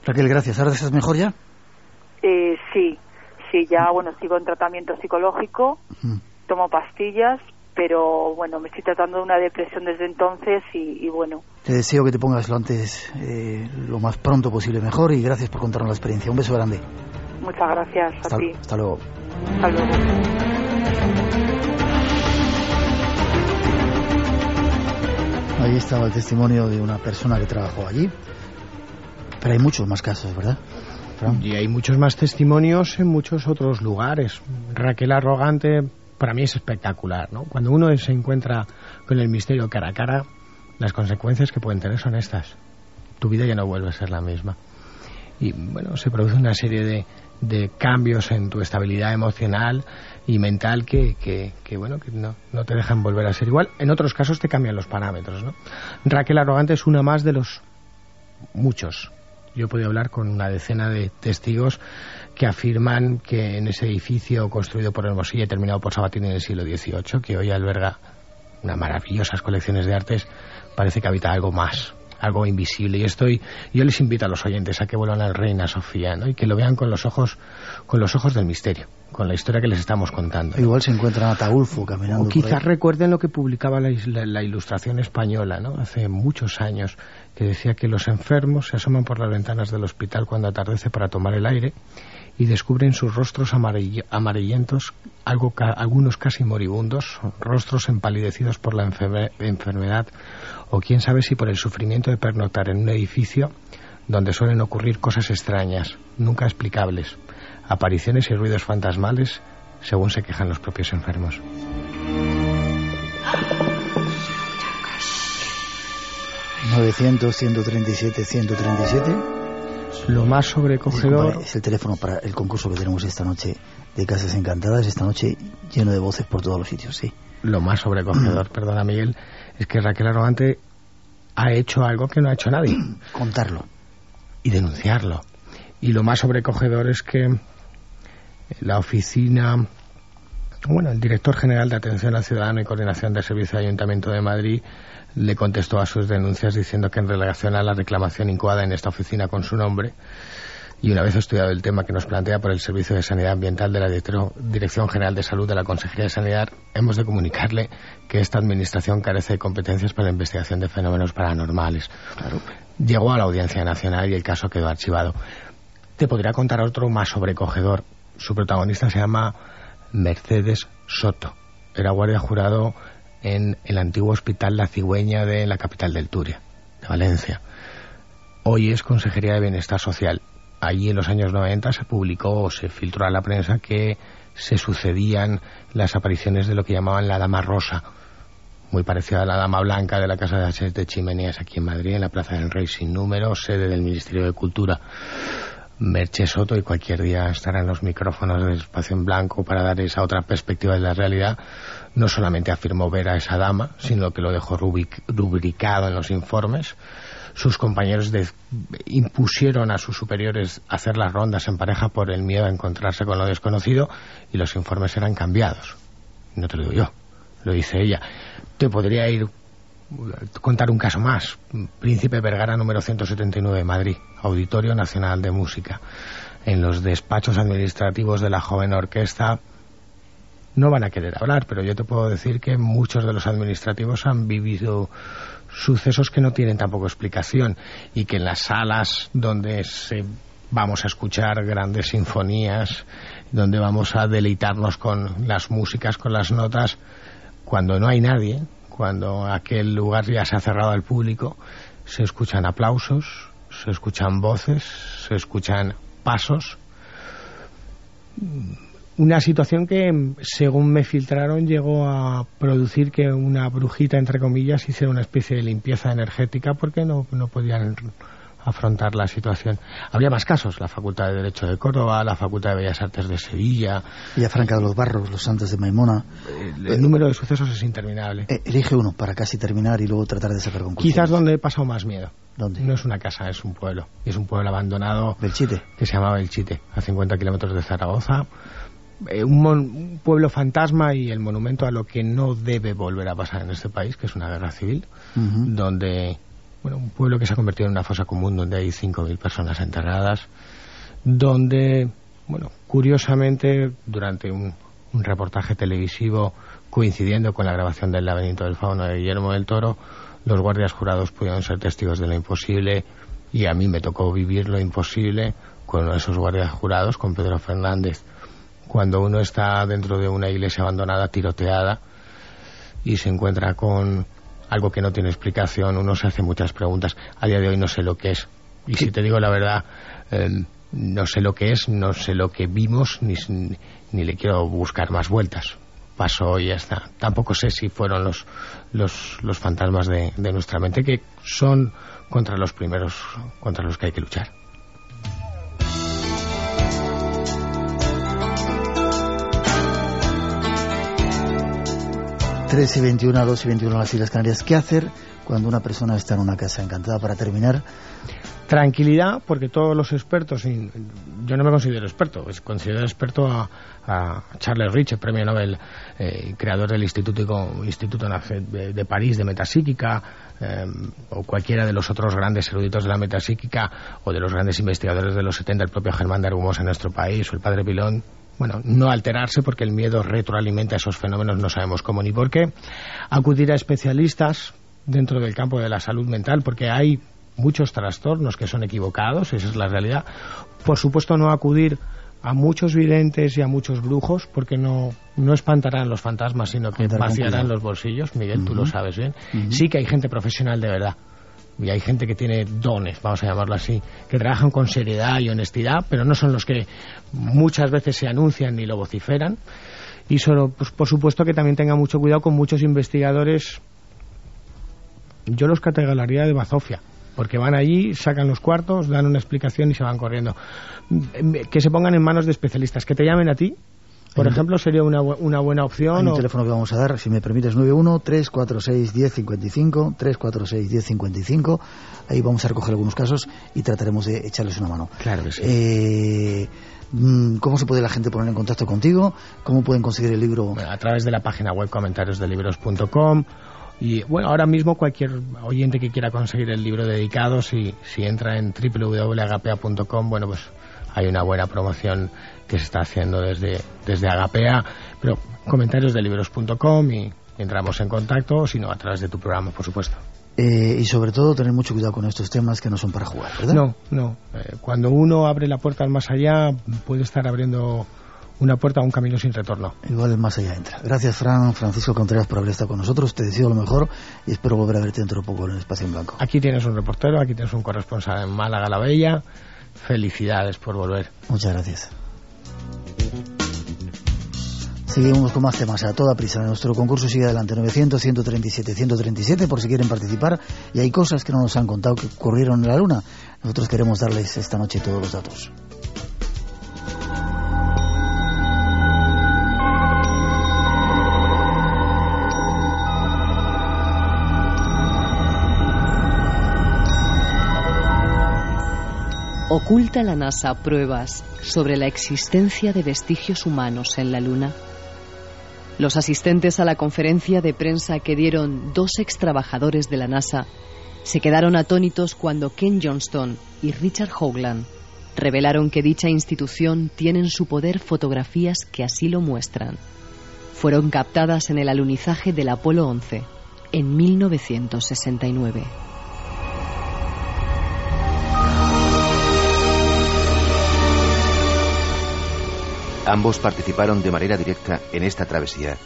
Raquel, gracias. ¿Ahora estás mejor ya? Eh, sí, sí, ya, bueno, sigo en tratamiento psicológico, tomo pastillas, pero bueno, me estoy tratando de una depresión desde entonces y, bueno. Te deseo que te pongas lo antes, eh, lo más pronto posible mejor y gracias por contarnos la experiencia. Un beso grande. Muchas gracias hasta, a ti. Hasta luego. Hasta luego. Ahí estaba el testimonio de una persona que trabajó allí. Pero hay muchos más casos, ¿verdad? Y hay muchos más testimonios en muchos otros lugares. Raquel Arrogante para mí es espectacular, ¿no? Cuando uno se encuentra con el misterio cara a cara, las consecuencias que pueden tener son estas. Tu vida ya no vuelve a ser la misma. Y bueno, se produce una serie de, de cambios en tu estabilidad emocional y mental que, que, bueno que no, no, te dejan volver a ser igual. En otros casos te cambian los parámetros ¿no? Raquel Arrogante es una más de los muchos. Yo he podido hablar con una decena de testigos que afirman que en ese edificio construido por Hermosilla y terminado por Sabatini en el siglo XVIII que hoy alberga unas maravillosas colecciones de artes parece que habita algo más algo invisible. Y estoy, yo les invito a los oyentes a que vuelvan al Reina Sofía ¿no? y que lo vean con los ojos, con los ojos del misterio, con la historia que les estamos contando. Igual se encuentran a Ataulfo caminando. O quizás recuerden lo que publicaba la, la, Ilustración española, ¿no? Hace muchos años, que decía que los enfermos se asoman por las ventanas del hospital cuando atardece para tomar el aire y descubren sus rostros amarillentos, algo algunos casi moribundos, rostros empalidecidos por la enfermedad o quién sabe si por el sufrimiento de pernoctar en un edificio donde suelen ocurrir cosas extrañas, nunca explicables, apariciones y ruidos fantasmales según se quejan los propios enfermos. 900-137-137. Lo más sobrecogedor. Es el teléfono para el concurso que tenemos esta noche de Casas Encantadas, esta noche lleno de voces por todos los sitios, sí. Lo más sobrecogedor, perdona Miguel, es que Raquel Arrogante ha hecho algo que no ha hecho nadie. Contarlo. Y denunciarlo. Y lo más sobrecogedor es que la oficina, bueno, el director general de Atención al Ciudadano y Coordinación de Servicios de Ayuntamiento de Madrid le contestó a sus denuncias diciendo que en relación a la reclamación incoada en esta oficina con su nombre, y una vez estudiado el tema que nos plantea por el Servicio de Sanidad Ambiental de la Dirección General de Salud de la Consejería de Sanidad, hemos de comunicarle que esta administración carece de competencias para la investigación de fenómenos paranormales. Llegó a la Audiencia Nacional y el caso quedó archivado. Te podría contar otro más sobrecogedor. Su protagonista se llama Mercedes Soto. Era guardia jurado en el antiguo Hospital La Cigüeña de la capital del Turia, de Valencia. Hoy es Consejería de Bienestar Social. Allí en los años 90 se publicó o se filtró a la prensa que se sucedían las apariciones de lo que llamaban la Dama Rosa, muy parecida a la Dama Blanca de la Casa de H de Chimeneas aquí en Madrid, en la Plaza del Rey sin número, sede del Ministerio de Cultura. Merche Soto y cualquier día estará en los micrófonos del espacio en blanco para dar esa otra perspectiva de la realidad. No solamente afirmó ver a esa dama, sino que lo dejó rubricado en los informes. Sus compañeros impusieron a sus superiores hacer las rondas en pareja por el miedo a encontrarse con lo desconocido y los informes eran cambiados. No te lo digo yo, lo dice ella. Te podría ir contar un caso más. Príncipe Vergara número 179 de Madrid, Auditorio Nacional de Música. En los despachos administrativos de la joven orquesta no van a querer hablar, pero yo te puedo decir que muchos de los administrativos han vivido sucesos que no tienen tampoco explicación y que en las salas donde se vamos a escuchar grandes sinfonías, donde vamos a deleitarnos con las músicas, con las notas, cuando no hay nadie, cuando aquel lugar ya se ha cerrado al público, se escuchan aplausos, se escuchan voces, se escuchan pasos. Una situación que, según me filtraron, llegó a producir que una brujita, entre comillas, hiciera una especie de limpieza energética porque no, no podían afrontar la situación. Habría más casos, la Facultad de Derecho de Córdoba, la Facultad de Bellas Artes de Sevilla. Franca de los Barros, los Santos de Maimona. El, número de sucesos es interminable. Eh, elige uno para casi terminar y luego tratar de sacar conclusiones. Quizás donde he pasado más miedo. ¿Dónde? No es una casa, es un pueblo. Es un pueblo abandonado. ¿Belchite? Que se llamaba Belchite, a 50 kilómetros de Zaragoza. Eh, un, pueblo fantasma y el monumento a lo que no debe volver a pasar en este país, que es una guerra civil, donde bueno, un pueblo que se ha convertido en una fosa común donde hay 5.000 personas enterradas, donde, bueno, curiosamente, durante un, reportaje televisivo coincidiendo con la grabación del laberinto del fauno de Guillermo del Toro, los guardias jurados pudieron ser testigos de lo imposible y a mí me tocó vivir lo imposible con esos guardias jurados, con Pedro Fernández. Cuando uno está dentro de una iglesia abandonada, tiroteada, y se encuentra con algo que no tiene explicación, uno se hace muchas preguntas. A día de hoy no sé lo que es. Y si te digo la verdad, em, no sé lo que es, no sé lo que vimos, ni, ni le quiero buscar más vueltas. Pasó y ya está. Tampoco sé si fueron los, los, los fantasmas de, de nuestra mente, que son contra los primeros contra los que hay que luchar. 3 y 21, 2 y 21 las Islas Canarias. ¿Qué hacer cuando una persona está en una casa encantada? Para terminar. Tranquilidad, porque todos los expertos, yo no me considero experto, considero experto a, Charles Rich, premio Nobel, eh, creador del Instituto, Instituto de, París de Metapsíquica, eh, o cualquiera de los otros grandes eruditos de la metapsíquica, o de los grandes investigadores de los 70, el propio Germán de Argumos en nuestro país, o el padre Pilón, bueno, no alterarse porque el miedo retroalimenta esos fenómenos, no sabemos cómo ni por qué. Acudir a especialistas dentro del campo de la salud mental porque hay muchos trastornos que son equivocados, esa es la realidad. Por supuesto, no acudir a muchos videntes y a muchos brujos porque no, no espantarán los fantasmas, sino que vaciarán los bolsillos. Miguel, tú lo sabes bien. Sí que hay gente profesional de verdad y hay gente que tiene dones, vamos a llamarlo así, que trabajan con seriedad y honestidad, pero no son los que muchas veces se anuncian ni lo vociferan. Y solo, pues, por supuesto que también tenga mucho cuidado con muchos investigadores yo los categorizaría de bazofia porque van allí, sacan los cuartos, dan una explicación y se van corriendo. Que se pongan en manos de especialistas, que te llamen a ti. Por ejemplo, sería una, una buena opción. Hay un teléfono que vamos a dar, si me permites, 91-346-1055, 346-1055. Ahí vamos a recoger algunos casos y trataremos de echarles una mano. Claro que sí. Eh, mm, ¿Cómo se puede la gente poner en contacto contigo? ¿Cómo pueden conseguir el libro? a través de la página web comentariosdelibros.com y bueno, ahora mismo cualquier oyente que quiera conseguir el libro dedicado, si, si entra en www.agapea.com, bueno, pues hay una buena promoción que se está haciendo desde, desde Agapea, pero comentarios de libros.com y entramos en contacto, sino a través de tu programa, por supuesto. Eh, y sobre todo tener mucho cuidado con estos temas que no son para jugar, ¿verdad? No, no. Eh, cuando uno abre la puerta al más allá, puede estar abriendo una puerta a un camino sin retorno. Igual más allá entra. Gracias, Fran, Francisco Contreras, por haber estado con nosotros. Te deseo lo mejor y espero volver a verte dentro de poco en el Espacio en Blanco. Aquí tienes un reportero, aquí tienes un corresponsal en Málaga la Bella. Felicidades por volver. Muchas gracias. Seguimos con más temas a toda prisa. Nuestro concurso sigue adelante. 900, 137, 137 por si quieren participar. Y hay cosas que no nos han contado que ocurrieron en la Luna. Nosotros queremos darles esta noche todos los datos. ¿Oculta la NASA pruebas sobre la existencia de vestigios humanos en la Luna? Los asistentes a la conferencia de prensa que dieron dos ex trabajadores de la NASA se quedaron atónitos cuando Ken Johnston y Richard Hoagland revelaron que dicha institución tiene en su poder fotografías que así lo muestran. Fueron captadas en el alunizaje del Apolo 11 en 1969. Ambos participaron de manera directa en esta travesía,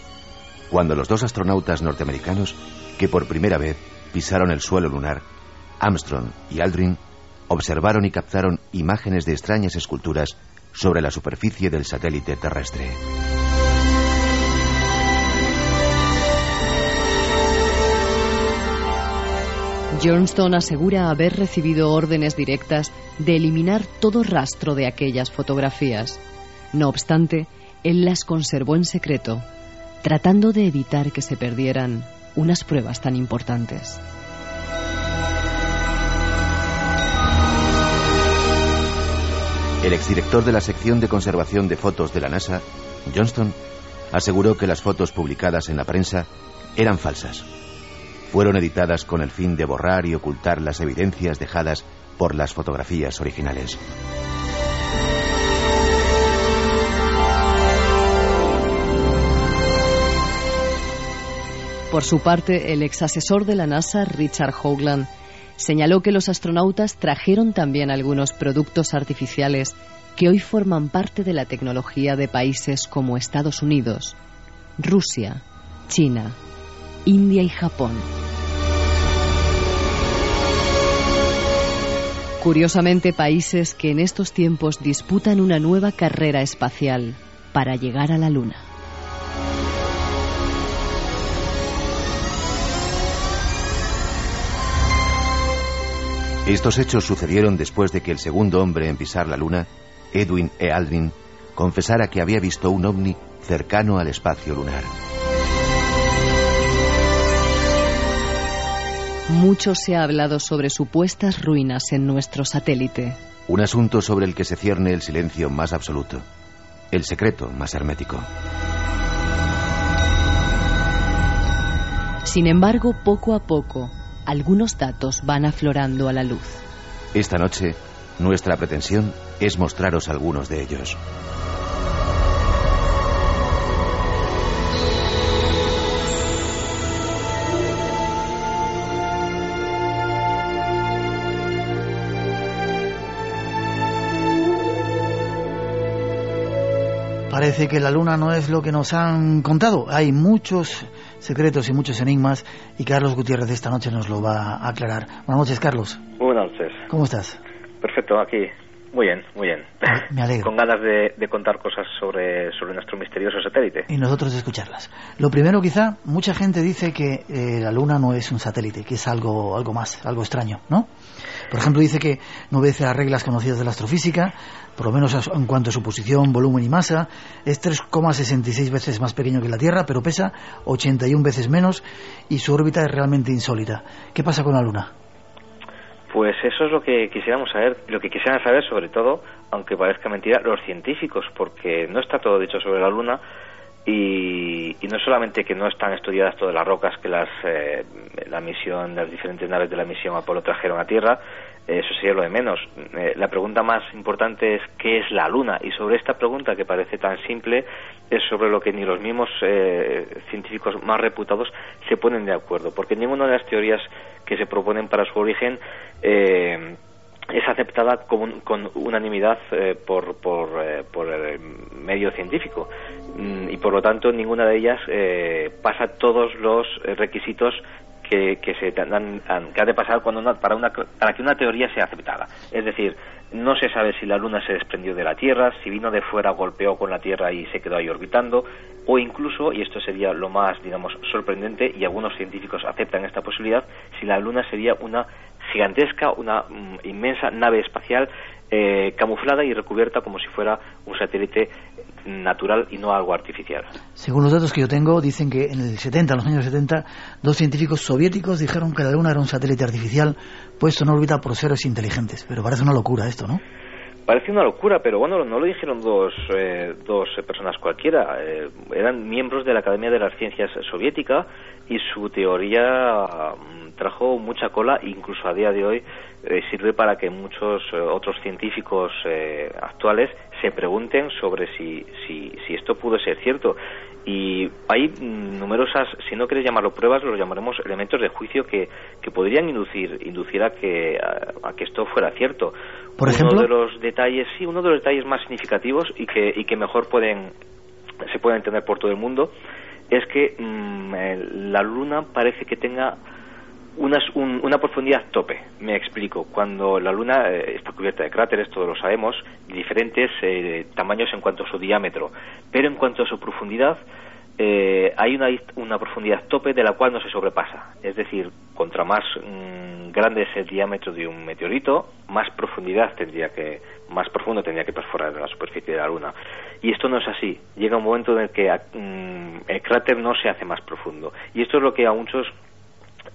cuando los dos astronautas norteamericanos, que por primera vez pisaron el suelo lunar, Armstrong y Aldrin, observaron y captaron imágenes de extrañas esculturas sobre la superficie del satélite terrestre. Johnston asegura haber recibido órdenes directas de eliminar todo rastro de aquellas fotografías. No obstante, él las conservó en secreto, tratando de evitar que se perdieran unas pruebas tan importantes. El exdirector de la sección de conservación de fotos de la NASA, Johnston, aseguró que las fotos publicadas en la prensa eran falsas. Fueron editadas con el fin de borrar y ocultar las evidencias dejadas por las fotografías originales. Por su parte, el ex asesor de la NASA, Richard Hoagland, señaló que los astronautas trajeron también algunos productos artificiales que hoy forman parte de la tecnología de países como Estados Unidos, Rusia, China, India y Japón. Curiosamente, países que en estos tiempos disputan una nueva carrera espacial para llegar a la Luna. Estos hechos sucedieron después de que el segundo hombre en pisar la luna, Edwin E. Aldrin, confesara que había visto un ovni cercano al espacio lunar. Mucho se ha hablado sobre supuestas ruinas en nuestro satélite. Un asunto sobre el que se cierne el silencio más absoluto, el secreto más hermético. Sin embargo, poco a poco, algunos datos van aflorando a la luz. Esta noche, nuestra pretensión es mostraros algunos de ellos. Parece que la luna no es lo que nos han contado. Hay muchos secretos y muchos enigmas y Carlos Gutiérrez esta noche nos lo va a aclarar. Buenas noches, Carlos. Buenas noches. ¿Cómo estás? Perfecto, aquí Muy bien, muy bien. Me alegro. Con ganas de, contar cosas sobre, sobre nuestro misterioso satélite. Y nosotros de escucharlas. Lo primero, quizá, mucha gente dice que eh, la Luna no es un satélite, que es algo, algo más, algo extraño, ¿no? Por ejemplo, dice que no obedece las reglas conocidas de la astrofísica, por lo menos en cuanto a su posición, volumen y masa. Es 3,66 veces más pequeño que la Tierra, pero pesa 81 veces menos y su órbita es realmente insólita. ¿Qué pasa con la Luna? Pues eso es lo que quisiéramos saber, lo que quisieran saber sobre todo, aunque parezca mentira, los científicos, porque no está todo dicho sobre la Luna y, no solamente que no están estudiadas todas las rocas que las, eh, la misión, las diferentes naves de la misión Apolo trajeron a Tierra, eso sería lo de menos. Eh, la pregunta más importante es qué es la Luna y sobre esta pregunta que parece tan simple es sobre lo que ni los mismos eh, científicos más reputados se ponen de acuerdo, porque ninguna de las teorías que se proponen para su origen eh, es aceptada con, con unanimidad por, por, por, el medio científico y por lo tanto ninguna de ellas pasa todos los requisitos que, se dan, que ha de pasar cuando para, una, para que una teoría sea aceptada. Es decir, no se sabe si la Luna se desprendió de la Tierra, si vino de fuera, golpeó con la Tierra y se quedó ahí orbitando, o incluso, y esto sería lo más, digamos, sorprendente, y algunos científicos aceptan esta posibilidad, si la Luna sería una gigantesca, una mm, inmensa nave espacial eh, camuflada y recubierta como si fuera un satélite natural y no algo artificial. Según los datos que yo tengo, dicen que en el 70, en los años 70, dos científicos soviéticos dijeron que la Luna era un satélite artificial puesto en órbita por seres inteligentes. Pero parece una locura esto, ¿no? Parece una locura, pero bueno, no lo dijeron dos, eh, dos personas cualquiera. Eh, eran miembros de la Academia de las Ciencias Soviética y su teoría mm, trajo mucha cola, incluso a día de hoy eh, sirve para que muchos otros científicos actuales se pregunten sobre si, si, si esto pudo ser cierto. Y hay numerosas, si no quieres llamarlo pruebas, lo llamaremos elementos de juicio que, que podrían inducir, inducir a, que, a, que esto fuera cierto. Por ejemplo. Uno de los detalles, sí, uno de los detalles más significativos y que, y que mejor pueden, se pueden entender por todo el mundo es que mm, la Luna parece que tenga una, una profundidad tope. Me explico. Cuando la Luna eh, está cubierta de cráteres, todos lo sabemos, diferentes eh, tamaños en cuanto a su diámetro, pero en cuanto a su profundidad, eh, hay una, una, profundidad tope de la cual no se sobrepasa. Es decir, contra más mm, grande es el diámetro de un meteorito, más profundidad tendría que, más profundo tendría que perforar la superficie de la Luna. Y esto no es así. Llega un momento en el que mm, el cráter no se hace más profundo. Y esto es lo que a muchos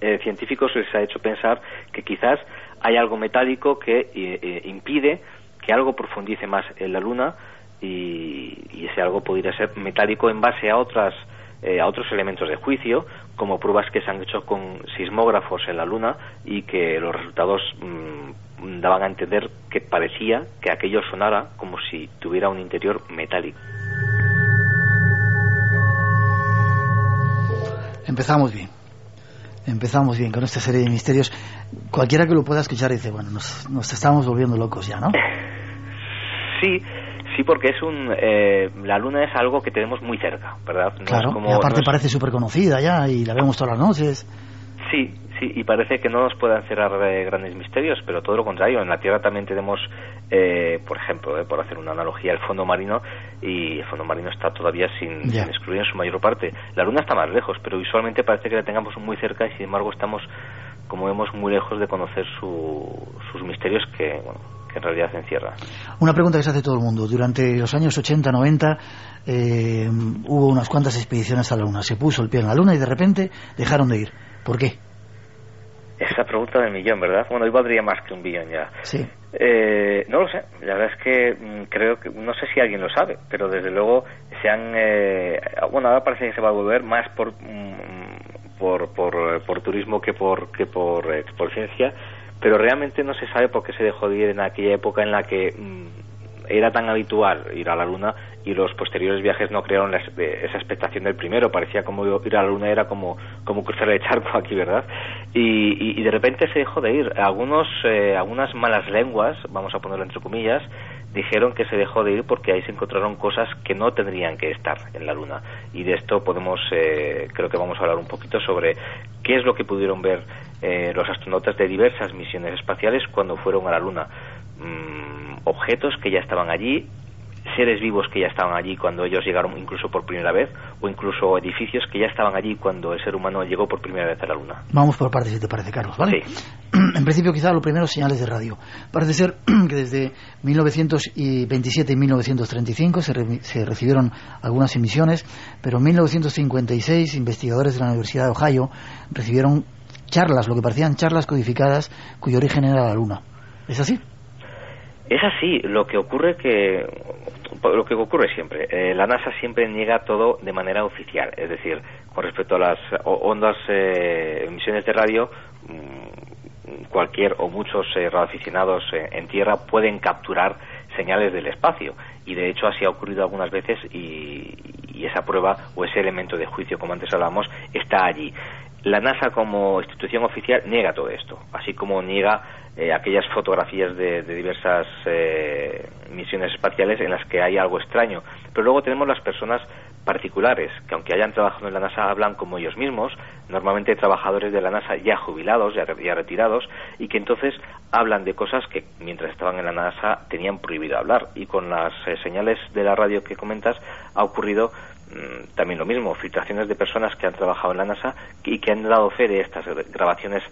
eh, científicos les ha hecho pensar que quizás hay algo metálico que eh, eh, impide que algo profundice más en la Luna y, ese algo podría ser metálico en base a otras a otros elementos de juicio, como pruebas que se han hecho con sismógrafos en la Luna y que los resultados mm, daban a entender que parecía que aquello sonara como si tuviera un interior metálico. Empezamos bien empezamos bien con esta serie de misterios. Cualquiera que lo pueda escuchar dice, bueno, nos, nos estamos volviendo locos ya, ¿no? Sí, sí, porque es un, eh, la luna es algo que tenemos muy cerca, ¿verdad? claro, y aparte parece súper conocida ya y la vemos todas las noches. Sí, sí, y parece que no nos puedan cerrar eh, grandes misterios, pero todo lo contrario. En la Tierra también tenemos, eh, por ejemplo, por hacer una analogía, el fondo marino, y el fondo marino está todavía sin, sin, excluir en su mayor parte. La Luna está más lejos, pero visualmente parece que la tengamos muy cerca y sin embargo estamos, como vemos, muy lejos de conocer sus misterios que, bueno, que en realidad encierra. Una pregunta que se hace todo el mundo. Durante los años 80, 90 eh, hubo unas cuantas expediciones a la Luna. Se puso el pie en la Luna y de repente dejaron de ir. ¿Por qué? Esa pregunta del millón, ¿verdad? Bueno, hoy valdría más que un billón ya. Sí. Eh, no lo sé. La verdad es que mm, creo que, no sé si alguien lo sabe, pero desde luego se han. Eh, bueno, ahora parece que se va a volver más por. Mm, por, por, por, turismo que por que por, eh, por ciencia, pero realmente no se sabe por qué se dejó de ir en aquella época en la que mm, era tan habitual ir a la Luna y los posteriores viajes no crearon esa expectación del primero. Parecía como ir a la Luna era como, como cruzar el charco aquí, ¿verdad? Y, de repente se dejó de ir. Algunos, eh, algunas malas lenguas, vamos a ponerlo entre comillas, dijeron que se dejó de ir porque ahí se encontraron cosas que no tendrían que estar en la Luna. Y de esto podemos, eh, creo que vamos a hablar un poquito sobre qué es lo que pudieron ver eh, los astronautas de diversas misiones espaciales cuando fueron a la Luna. Mm, objetos que ya estaban allí, seres vivos que ya estaban allí cuando ellos llegaron incluso por primera vez, o incluso edificios que ya estaban allí cuando el ser humano llegó por primera vez a la Luna. Vamos por partes, si te parece, Carlos, ¿vale? Sí. En principio, quizá lo primero, señales de radio. Parece ser que desde 1927 y 1935 se, re- se recibieron algunas emisiones, pero en 1956 investigadores de la Universidad de Ohio recibieron charlas, lo que parecían charlas codificadas, cuyo origen era la Luna. ¿Es así? Es así, lo que ocurre que lo que ocurre siempre, eh, la NASA siempre niega todo de manera oficial, es decir, con respecto a las ondas eh, emisiones de radio, mm, cualquier o muchos eh, radioaficionados eh, en Tierra pueden capturar señales del espacio y de hecho así ha ocurrido algunas veces y, y esa prueba o ese elemento de juicio, como antes hablábamos, está allí. La NASA como institución oficial niega todo esto, así como niega eh, aquellas fotografías de, de diversas eh, misiones espaciales en las que hay algo extraño. Pero luego tenemos las personas particulares, que aunque hayan trabajado en la NASA, hablan como ellos mismos, normalmente trabajadores de la NASA ya jubilados, ya, ya retirados, y que entonces hablan de cosas que mientras estaban en la NASA tenían prohibido hablar. Y con las eh, señales de la radio que comentas ha ocurrido también lo mismo, filtraciones de personas que han trabajado en la NASA y que han dado fe de estas grabaciones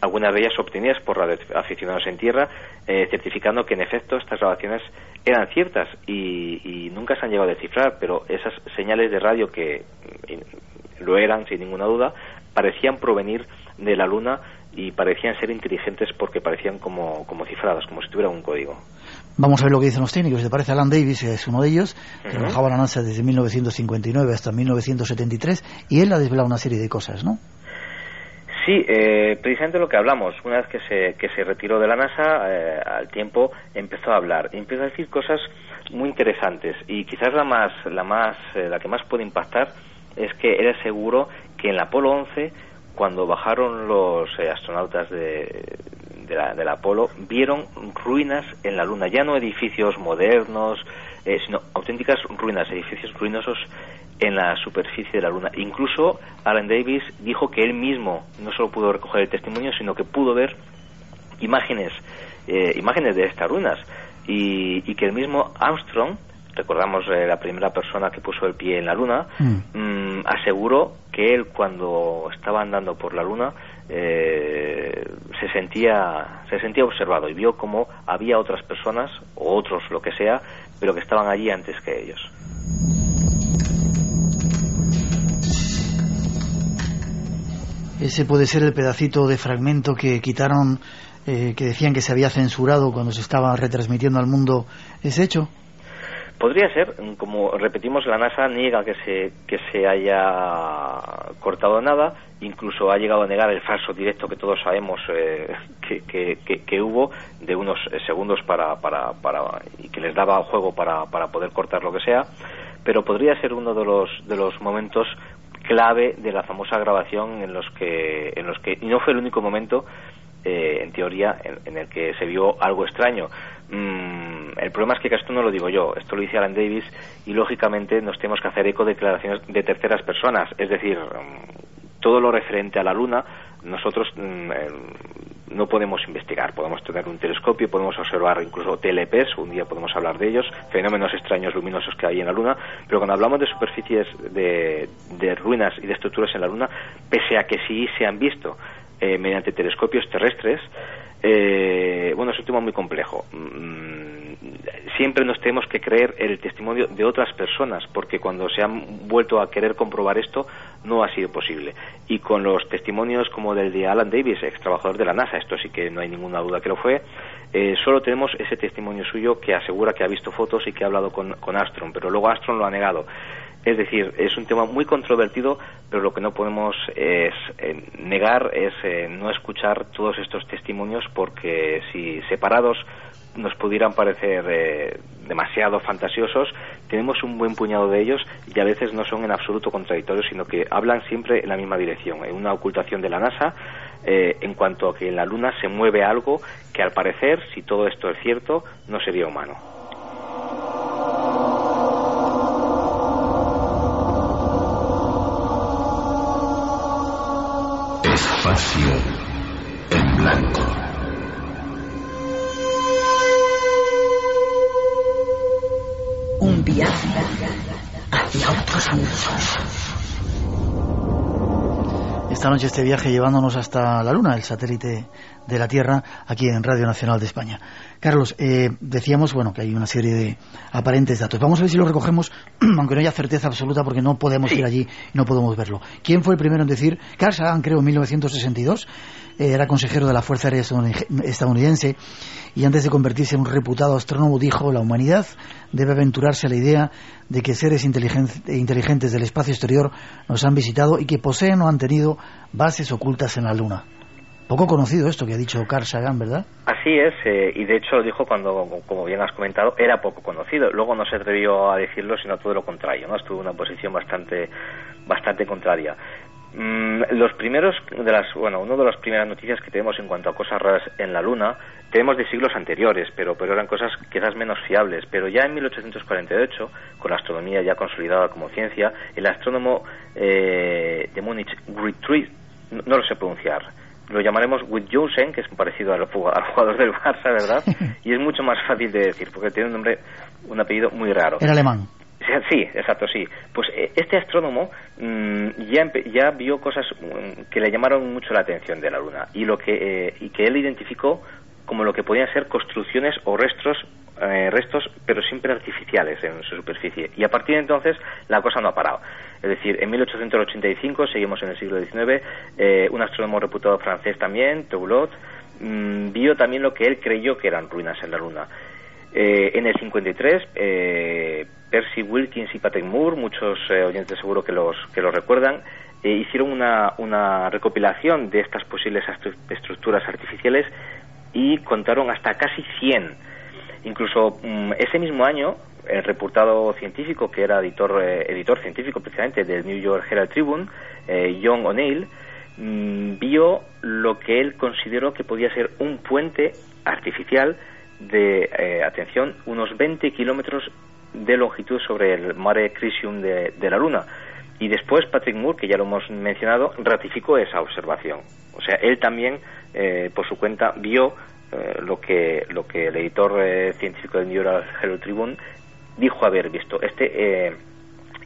algunas de ellas obtenidas por radioaficionados en tierra, eh, certificando que en efecto estas grabaciones eran ciertas y, y nunca se han llegado a descifrar, pero esas señales de radio que mm, lo eran sin ninguna duda, parecían provenir de la Luna y parecían ser inteligentes porque parecían como, como cifradas, como si tuvieran un código. Vamos a ver lo que dicen los técnicos. ¿Te parece? Alan Davis es uno de ellos, que trabajaba en la NASA desde 1959 hasta 1973, y él ha desvelado una serie de cosas, ¿no? Sí, eh, precisamente lo que hablamos. Una vez que se, que se retiró de la NASA, eh, al tiempo empezó a hablar. Y empezó a decir cosas muy interesantes. Y quizás la más, la más, eh, la que más puede impactar es que era seguro que en la Apolo 11, cuando bajaron los eh, astronautas de, de la, del Apolo, vieron ruinas en la Luna. Ya no edificios modernos, eh, sino auténticas ruinas, edificios ruinosos en la superficie de la Luna. Incluso Alan Davis dijo que él mismo no solo pudo recoger el testimonio, sino que pudo ver imágenes, eh, imágenes de estas ruinas y, y que el mismo Armstrong, recordamos eh, la primera persona que puso el pie en la Luna, mm, aseguró que él cuando estaba andando por la Luna eh, se sentía se sentía observado y vio como había otras personas o otros lo que sea, pero que estaban allí antes que ellos. Ese puede ser el pedacito de fragmento que quitaron, eh, que decían que se había censurado cuando se estaba retransmitiendo al mundo ese hecho. Podría ser, como repetimos, la NASA niega que se, que se haya cortado nada, incluso ha llegado a negar el falso directo que todos sabemos eh, que, que, que, que hubo de unos segundos para, para, para, y que les daba juego para, para poder cortar lo que sea, pero podría ser uno de los, de los momentos clave de la famosa grabación en los que, en los que y no fue el único momento eh, en teoría, en, en, el que se vio algo extraño. Mm, el problema es que esto no lo digo yo, esto lo dice Alan Davis y lógicamente nos tenemos que hacer eco de declaraciones de terceras personas, es decir, mm, todo lo referente a la Luna, nosotros mm, eh, no podemos investigar, podemos tener un telescopio, podemos observar incluso TLPs, un día podemos hablar de ellos, fenómenos extraños luminosos que hay en la Luna, pero cuando hablamos de superficies de, de ruinas y de estructuras en la Luna, pese a que sí se han visto eh, mediante telescopios terrestres, eh, bueno, es un tema muy complejo. Mm, siempre nos tenemos que creer el testimonio de otras personas, porque cuando se han vuelto a querer comprobar esto, no ha sido posible. Y con los testimonios como del de Alan Davis, ex trabajador de la NASA, esto sí que no hay ninguna duda que lo fue, eh, solo tenemos ese testimonio suyo que asegura que ha visto fotos y que ha hablado con, con Armstrong, pero luego Armstrong lo ha negado. Es decir, es un tema muy controvertido, pero lo que no podemos es eh, negar es eh, no escuchar todos estos testimonios porque si separados nos pudieran parecer eh, demasiado fantasiosos, tenemos un buen puñado de ellos y a veces no son en absoluto contradictorios, sino que hablan siempre en la misma dirección, en una ocultación de la NASA eh, en cuanto a que en la Luna se mueve algo que al parecer, si todo esto es cierto, no sería humano. Espacio en blanco. Un viaje hacia otros mundos. Esta noche este viaje llevándonos hasta la Luna, el satélite de la Tierra, aquí en Radio Nacional de España. Carlos, eh, decíamos bueno que hay una serie de aparentes datos. Vamos a ver si lo recogemos, aunque no haya certeza absoluta porque no podemos ir allí y no podemos verlo. ¿Quién fue el primero en decir? Carl Sagan, creo, en 1962 eh, era consejero de la Fuerza Aérea estadounidense y antes de convertirse en un reputado astrónomo dijo la humanidad debe aventurarse a la idea de que seres inteligentes del espacio exterior nos han visitado y que poseen o han tenido bases ocultas en la Luna. Poco conocido esto que ha dicho Carl Sagan, ¿verdad? Así es, eh, y de hecho lo dijo cuando, como bien has comentado, era poco conocido. Luego no se atrevió a decirlo, sino todo lo contrario, ¿no? Estuvo en una posición bastante, bastante contraria. Mm, los primeros de las, bueno, una de las primeras noticias que tenemos en cuanto a cosas raras en la Luna, tenemos de siglos anteriores, pero, pero eran cosas quizás menos fiables. Pero ya en 1848, con la astronomía ya consolidada como ciencia, el astrónomo eh, de Múnich, Guthrie, no, no, lo sé pronunciar, lo llamaremos Wittgenstein, que es parecido al, al jugador del Barça, ¿verdad? Y es mucho más fácil de decir, porque tiene un nombre, un apellido muy raro. Era alemán. Sí, exacto, sí. Pues eh, este astrónomo mm, ya, ya vio cosas mm, que le llamaron mucho la atención de la Luna y, lo que, eh, y que él identificó como lo que podían ser construcciones o restos, eh, restos, pero siempre artificiales en su superficie. Y a partir de entonces la cosa no ha parado. Es decir, en 1885, seguimos en el siglo XIX, un astrónomo reputado francés también, Toulot, mm, vio también lo que él creyó que eran ruinas en la Luna. en el 53, eh, Percy Wilkins y Patrick Moore, muchos eh, oyentes seguro que los, que los recuerdan, eh, hicieron una, una recopilación de estas posibles estructuras artificiales y contaron hasta casi 100. Incluso mm, ese mismo año, el reportado científico, que era editor, eh, editor científico precisamente del New York Herald Tribune, John O'Neill, mm, vio lo que él consideró que podía ser un puente artificial de, atención, unos 20 kilómetros de longitud sobre el Mare Crisium de, la Luna. Y después Patrick Moore, que ya lo hemos mencionado, ratificó esa observación. O sea, él también, eh, por su cuenta, vio eh, lo, que, lo que el editor eh, científico del New York Herald Tribune dijo haber visto, este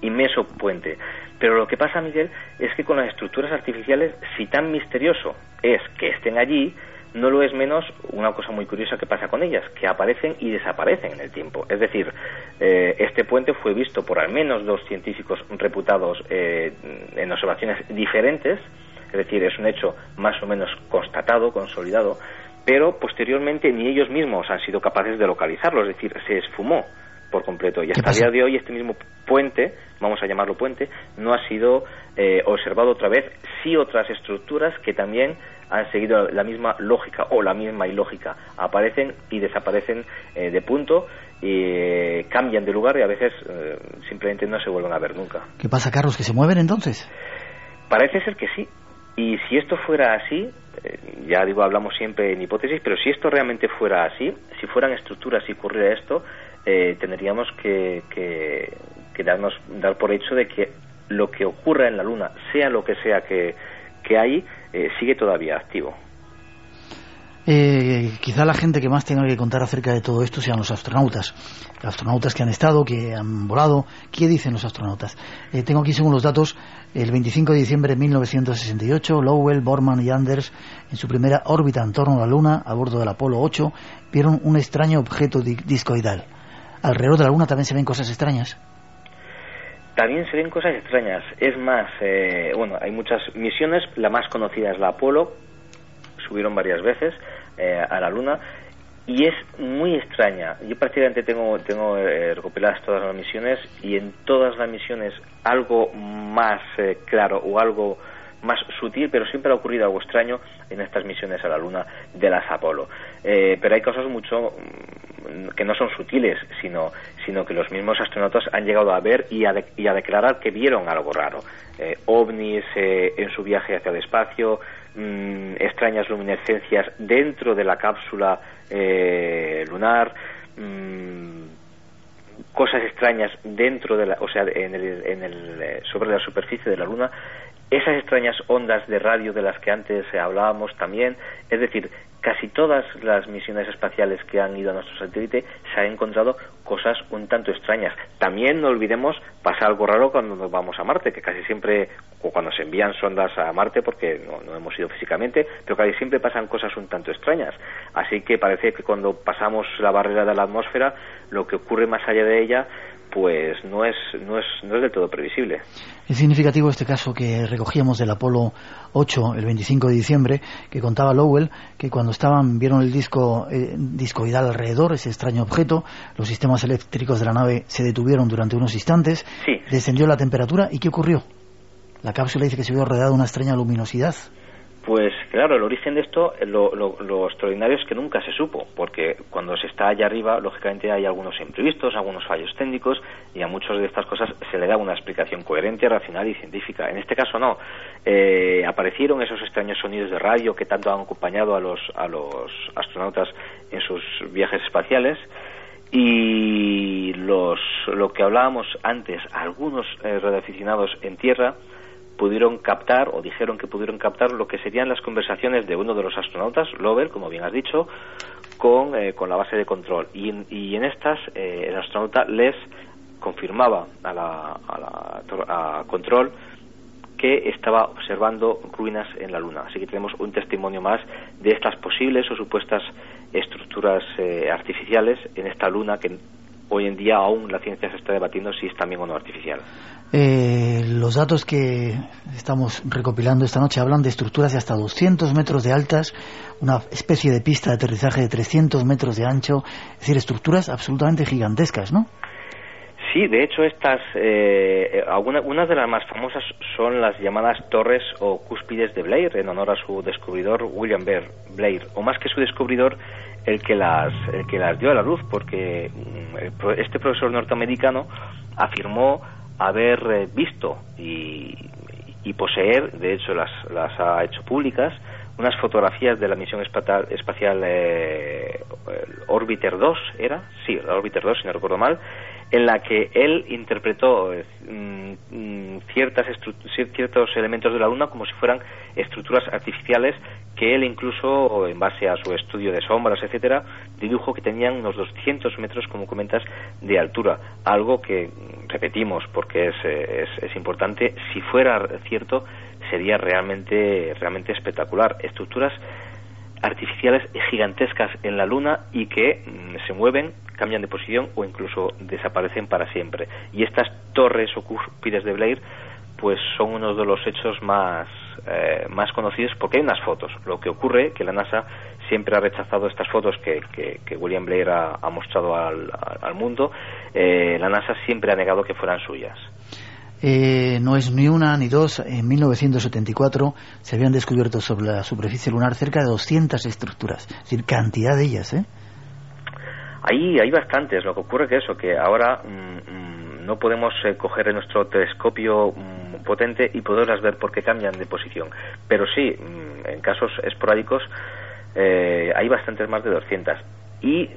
inmenso puente. Pero lo que pasa, Miguel, es que con las estructuras artificiales, si tan misterioso es que estén allí, no lo es menos una cosa muy curiosa que pasa con ellas, que aparecen y desaparecen en el tiempo. Es decir, eh, este puente fue visto por al menos dos científicos reputados eh, en observaciones diferentes, es decir, es un hecho más o menos constatado, consolidado, pero posteriormente ni ellos mismos han sido capaces de localizarlo, es decir, se esfumó por completo. Y hasta el día de hoy este mismo puente, vamos a llamarlo puente, no ha sido eh, observado otra vez, sí otras estructuras que también han seguido la misma lógica o la misma ilógica. Aparecen y desaparecen eh, de punto y eh, cambian de lugar y a veces eh, simplemente no se vuelven a ver nunca. ¿Qué pasa, Carlos? ¿Que se mueven entonces? Parece ser que sí. Y si esto fuera así, ya digo, hablamos siempre en hipótesis, pero si esto realmente fuera así, si fueran estructuras y ocurriera esto, tendríamos que, que, darnos, dar por hecho de que lo que ocurra en la Luna, sea lo que sea que, que hay, eh, sigue todavía activo. Eh, quizá la gente que más tenga que contar acerca de todo esto sean los astronautas. Los astronautas que han estado, que han volado. ¿Qué dicen los astronautas? Eh, tengo aquí, según los datos, el 25 de diciembre de 1968, Lowell, Borman y Anders, en su primera órbita en torno a la Luna, a bordo del Apolo 8, vieron un extraño objeto discoidal. Alrededor de la Luna también se ven cosas extrañas también se ven cosas extrañas. Es más, eh, bueno, hay muchas misiones. La más conocida es la Apolo. Subieron varias veces eh, a la Luna y es muy extraña. Yo prácticamente tengo, tengo eh, recopiladas todas las misiones y en todas las misiones algo más claro o algo más sutil, pero siempre ha ocurrido algo extraño en estas misiones a la Luna de las Apolo. pero hay cosas mucho que no son sutiles, sino, sino que los mismos astronautas han llegado a ver y a, declarar que vieron algo raro. Eh, ovnis eh, en su viaje hacia el espacio, mm, extrañas luminescencias dentro de la cápsula eh, lunar, mm, cosas extrañas dentro de la, o sea, en el, en el, sobre la superficie de la Luna, esas extrañas ondas de radio de las que antes hablábamos también, es decir, casi todas las misiones espaciales que han ido a nuestro satélite se han encontrado cosas un tanto extrañas. También no olvidemos pasa algo raro cuando nos vamos a Marte, que casi siempre, o cuando se envían sondas a Marte, porque no, no hemos ido físicamente, pero casi siempre pasan cosas un tanto extrañas. Así que parece que cuando pasamos la barrera de la atmósfera, lo que ocurre más allá de ella pues no es, no es, no es del todo previsible. Es significativo este caso que recogíamos del Apolo 8 el 25 de diciembre, que contaba Lowell que cuando estaban, vieron el disco eh, discoidal alrededor, ese extraño objeto, los sistemas eléctricos de la nave se detuvieron durante unos instantes, descendió la temperatura y ¿qué ocurrió? La cápsula dice que se vio rodeada de una extraña luminosidad. Pues claro, el origen de esto, lo, lo, extraordinario es que nunca se supo, porque cuando se está allá arriba, lógicamente hay algunos imprevistos, algunos fallos técnicos, y a muchas de estas cosas se le da una explicación coherente, racional y científica. En este caso no. Eh, aparecieron esos extraños sonidos de radio que tanto han acompañado a los, a los astronautas en sus viajes espaciales, y los, lo que hablábamos antes, algunos eh, radioaficionados en tierra, pudieron captar o dijeron que pudieron captar lo que serían las conversaciones de uno de los astronautas, Lover, como bien has dicho, con, eh, con la base de control. Y, y en estas eh, el astronauta les confirmaba a la, a control que estaba observando ruinas en la Luna. Así que tenemos un testimonio más de estas posibles o supuestas estructuras eh, artificiales en esta Luna que hoy en día aún la ciencia se está debatiendo si es también o no artificial. Eh, los datos que estamos recopilando esta noche hablan de estructuras de hasta 200 metros de altas, una especie de pista de aterrizaje de 300 metros de ancho, es decir, estructuras absolutamente gigantescas, ¿no? Sí, de hecho estas, eh, algunas de las más famosas son las llamadas torres o cúspides de Blair, en honor a su descubridor William Blair, o más que su descubridor, el que las, el que las dio a la luz, porque mm, este profesor norteamericano afirmó haber eh, visto y, poseer, de hecho las, las ha hecho públicas, unas fotografías de la misión espacial eh, Orbiter 2, ¿era? Sí, la Orbiter 2, si no recuerdo mal, en la que él interpretó eh, mm, mm, ciertas ciertos elementos de la Luna como si fueran estructuras artificiales que él incluso, en base a su estudio de sombras, etcétera, dibujo que tenían unos 200 metros, como comentas, de altura. Algo que, mm, repetimos, porque es, es, es importante, si fuera cierto, sería realmente, realmente espectacular. Estructuras artificiales gigantescas en la Luna y que se mueven cambian de posición o incluso desaparecen para siempre. Y estas torres o cúspides de Blair pues son uno de los hechos más, eh, más conocidos porque hay unas fotos. Lo que ocurre que la NASA siempre ha rechazado estas fotos que, que, William Blair ha, mostrado al, mundo. Eh, la NASA siempre ha negado que fueran suyas. Eh, no es ni una ni dos. En 1974 se habían descubierto sobre la superficie lunar cerca de 200 estructuras. Es decir, cantidad de ellas, ¿eh? Ahí hay bastantes. Lo que ocurre que eso, que ahora mm, mm, no podemos eh, coger nuestro telescopio mm, potente y poderlas ver porque cambian de posición. Pero sí, en casos esporádicos eh, hay bastantes más de 200 y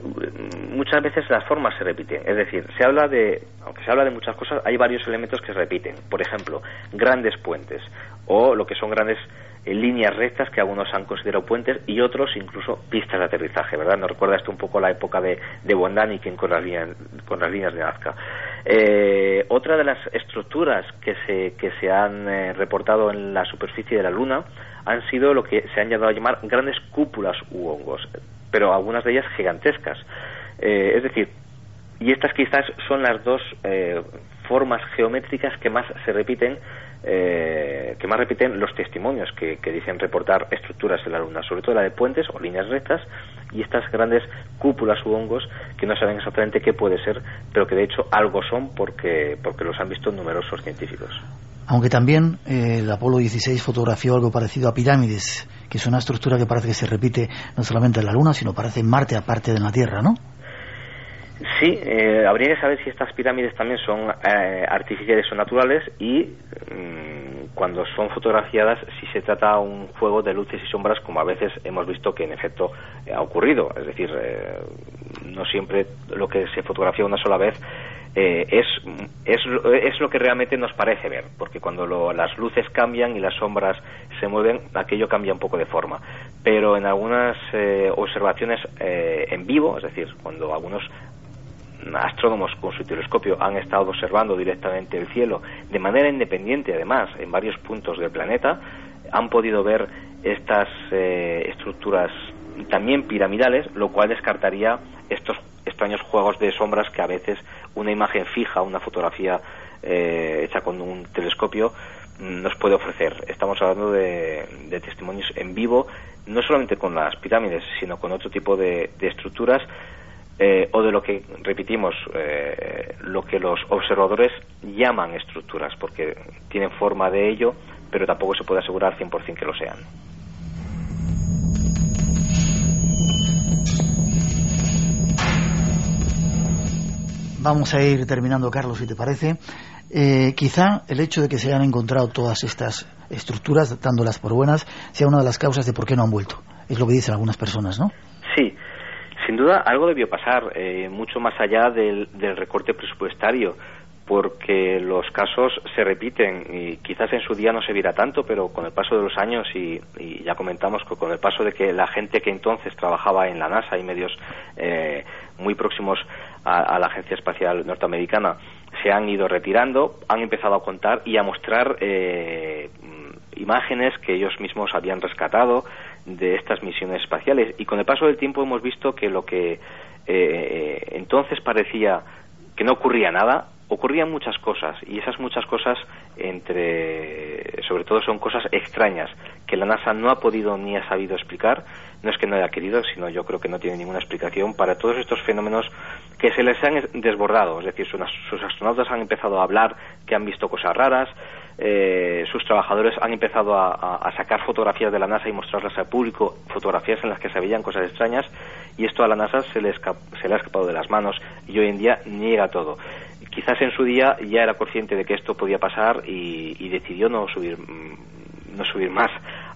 muchas veces las formas se repiten. Es decir, se habla de, aunque se habla de muchas cosas, hay varios elementos que se repiten. Por ejemplo, grandes puentes o lo que son grandes en líneas rectas que algunos han considerado puentes y otros incluso pistas de aterrizaje, ¿verdad? Nos recuerda esto un poco la época de, de con las líneas, con las líneas de Nazca. Eh, otra de las estructuras que se, que se han eh, reportado en la superficie de la Luna han sido lo que se han llamado a llamar grandes cúpulas u hongos, pero algunas de ellas gigantescas. Eh, es decir, y estas quizás son las dos formas geométricas que más se repiten eh, que más repiten los testimonios que, dicen reportar estructuras en la Luna, sobre todo la de puentes o líneas rectas y estas grandes cúpulas u hongos que no saben exactamente qué puede ser, pero que de hecho algo son porque, porque los han visto numerosos científicos. Aunque también eh, el Apolo 16 fotografió algo parecido a pirámides, que es una estructura que parece que se repite no solamente en la Luna, sino parece en Marte aparte de la Tierra, ¿no? Sí, eh, habría que saber si estas pirámides también son eh, artificiales o naturales y mm, cuando son fotografiadas si se trata un juego de luces y sombras como a veces hemos visto que en efecto eh, ha ocurrido. Es decir, no siempre lo que se fotografía una sola vez eh, es, es, es, lo que realmente nos parece ver, porque cuando las luces cambian y las sombras se mueven, aquello cambia un poco de forma. Pero en algunas eh, observaciones eh, en vivo, es decir, cuando algunos astrónomos con su telescopio han estado observando directamente el cielo de manera independiente, además, en varios puntos del planeta, han podido ver estas estructuras también piramidales, lo cual descartaría estos extraños juegos de sombras que a veces una imagen fija, una fotografía eh, hecha con un telescopio mm, nos puede ofrecer. Estamos hablando de, testimonios en vivo, no solamente con las pirámides, sino con otro tipo de, estructuras eh, o de lo que, repetimos, eh, lo que los observadores llaman estructuras, porque tienen forma de ello, pero tampoco se puede asegurar 100% que lo sean. Vamos a ir terminando, Carlos, si te parece. Eh, quizá el hecho de que se hayan encontrado todas estas estructuras, dándolas por buenas, sea una de las causas de por qué no han vuelto. Es lo que dicen algunas personas, ¿no? Sin duda algo debió pasar, eh, mucho más allá del, recorte presupuestario porque los casos se repiten y quizás en su día no se viera tanto, pero con el paso de los años y, ya comentamos que con el paso de que la gente que entonces trabajaba en la NASA y medios eh, muy próximos a, la Agencia Espacial Norteamericana se han ido retirando, han empezado a contar y a mostrar eh, imágenes que ellos mismos habían rescatado de estas misiones espaciales. Y con el paso del tiempo hemos visto que lo que eh, entonces parecía que no ocurría nada ocurrían muchas cosas. Y esas muchas cosas entre sobre todo son cosas extrañas que la NASA no ha podido ni ha sabido explicar. No es que no haya querido sino yo creo que no tiene ninguna explicación para todos estos fenómenos que se les han desbordado. Es decir sus astronautas han empezado a hablar que han visto cosas raras eh, sus trabajadores han empezado a, sacar fotografías de la NASA y mostrarlas al público, fotografías en las que se veían cosas extrañas, y esto a la NASA se le, se le ha escapado de las manos y hoy en día niega todo. Quizás en su día ya era consciente de que esto podía pasar y, decidió no subir mm, no subir más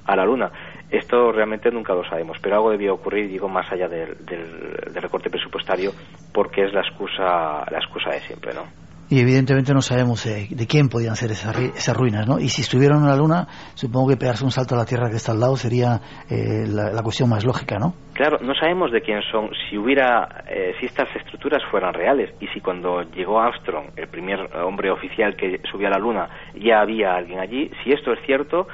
a la luna. Esto realmente nunca lo sabemos pero algo debió ocurrir digo más allá del, del, del recorte presupuestario porque es la excusa la excusa de siempre no y evidentemente no sabemos eh, de quién podían ser esas, ruinas, ¿no? Y si estuvieran en la Luna, supongo que pegarse un salto a la Tierra que está al lado sería eh, la, cuestión más lógica, ¿no? Claro, no sabemos de quién son. Si hubiera, eh, si estas estructuras fueran reales y si cuando llegó Armstrong, el primer hombre oficial que subió a la Luna, ya había alguien allí, si esto es cierto,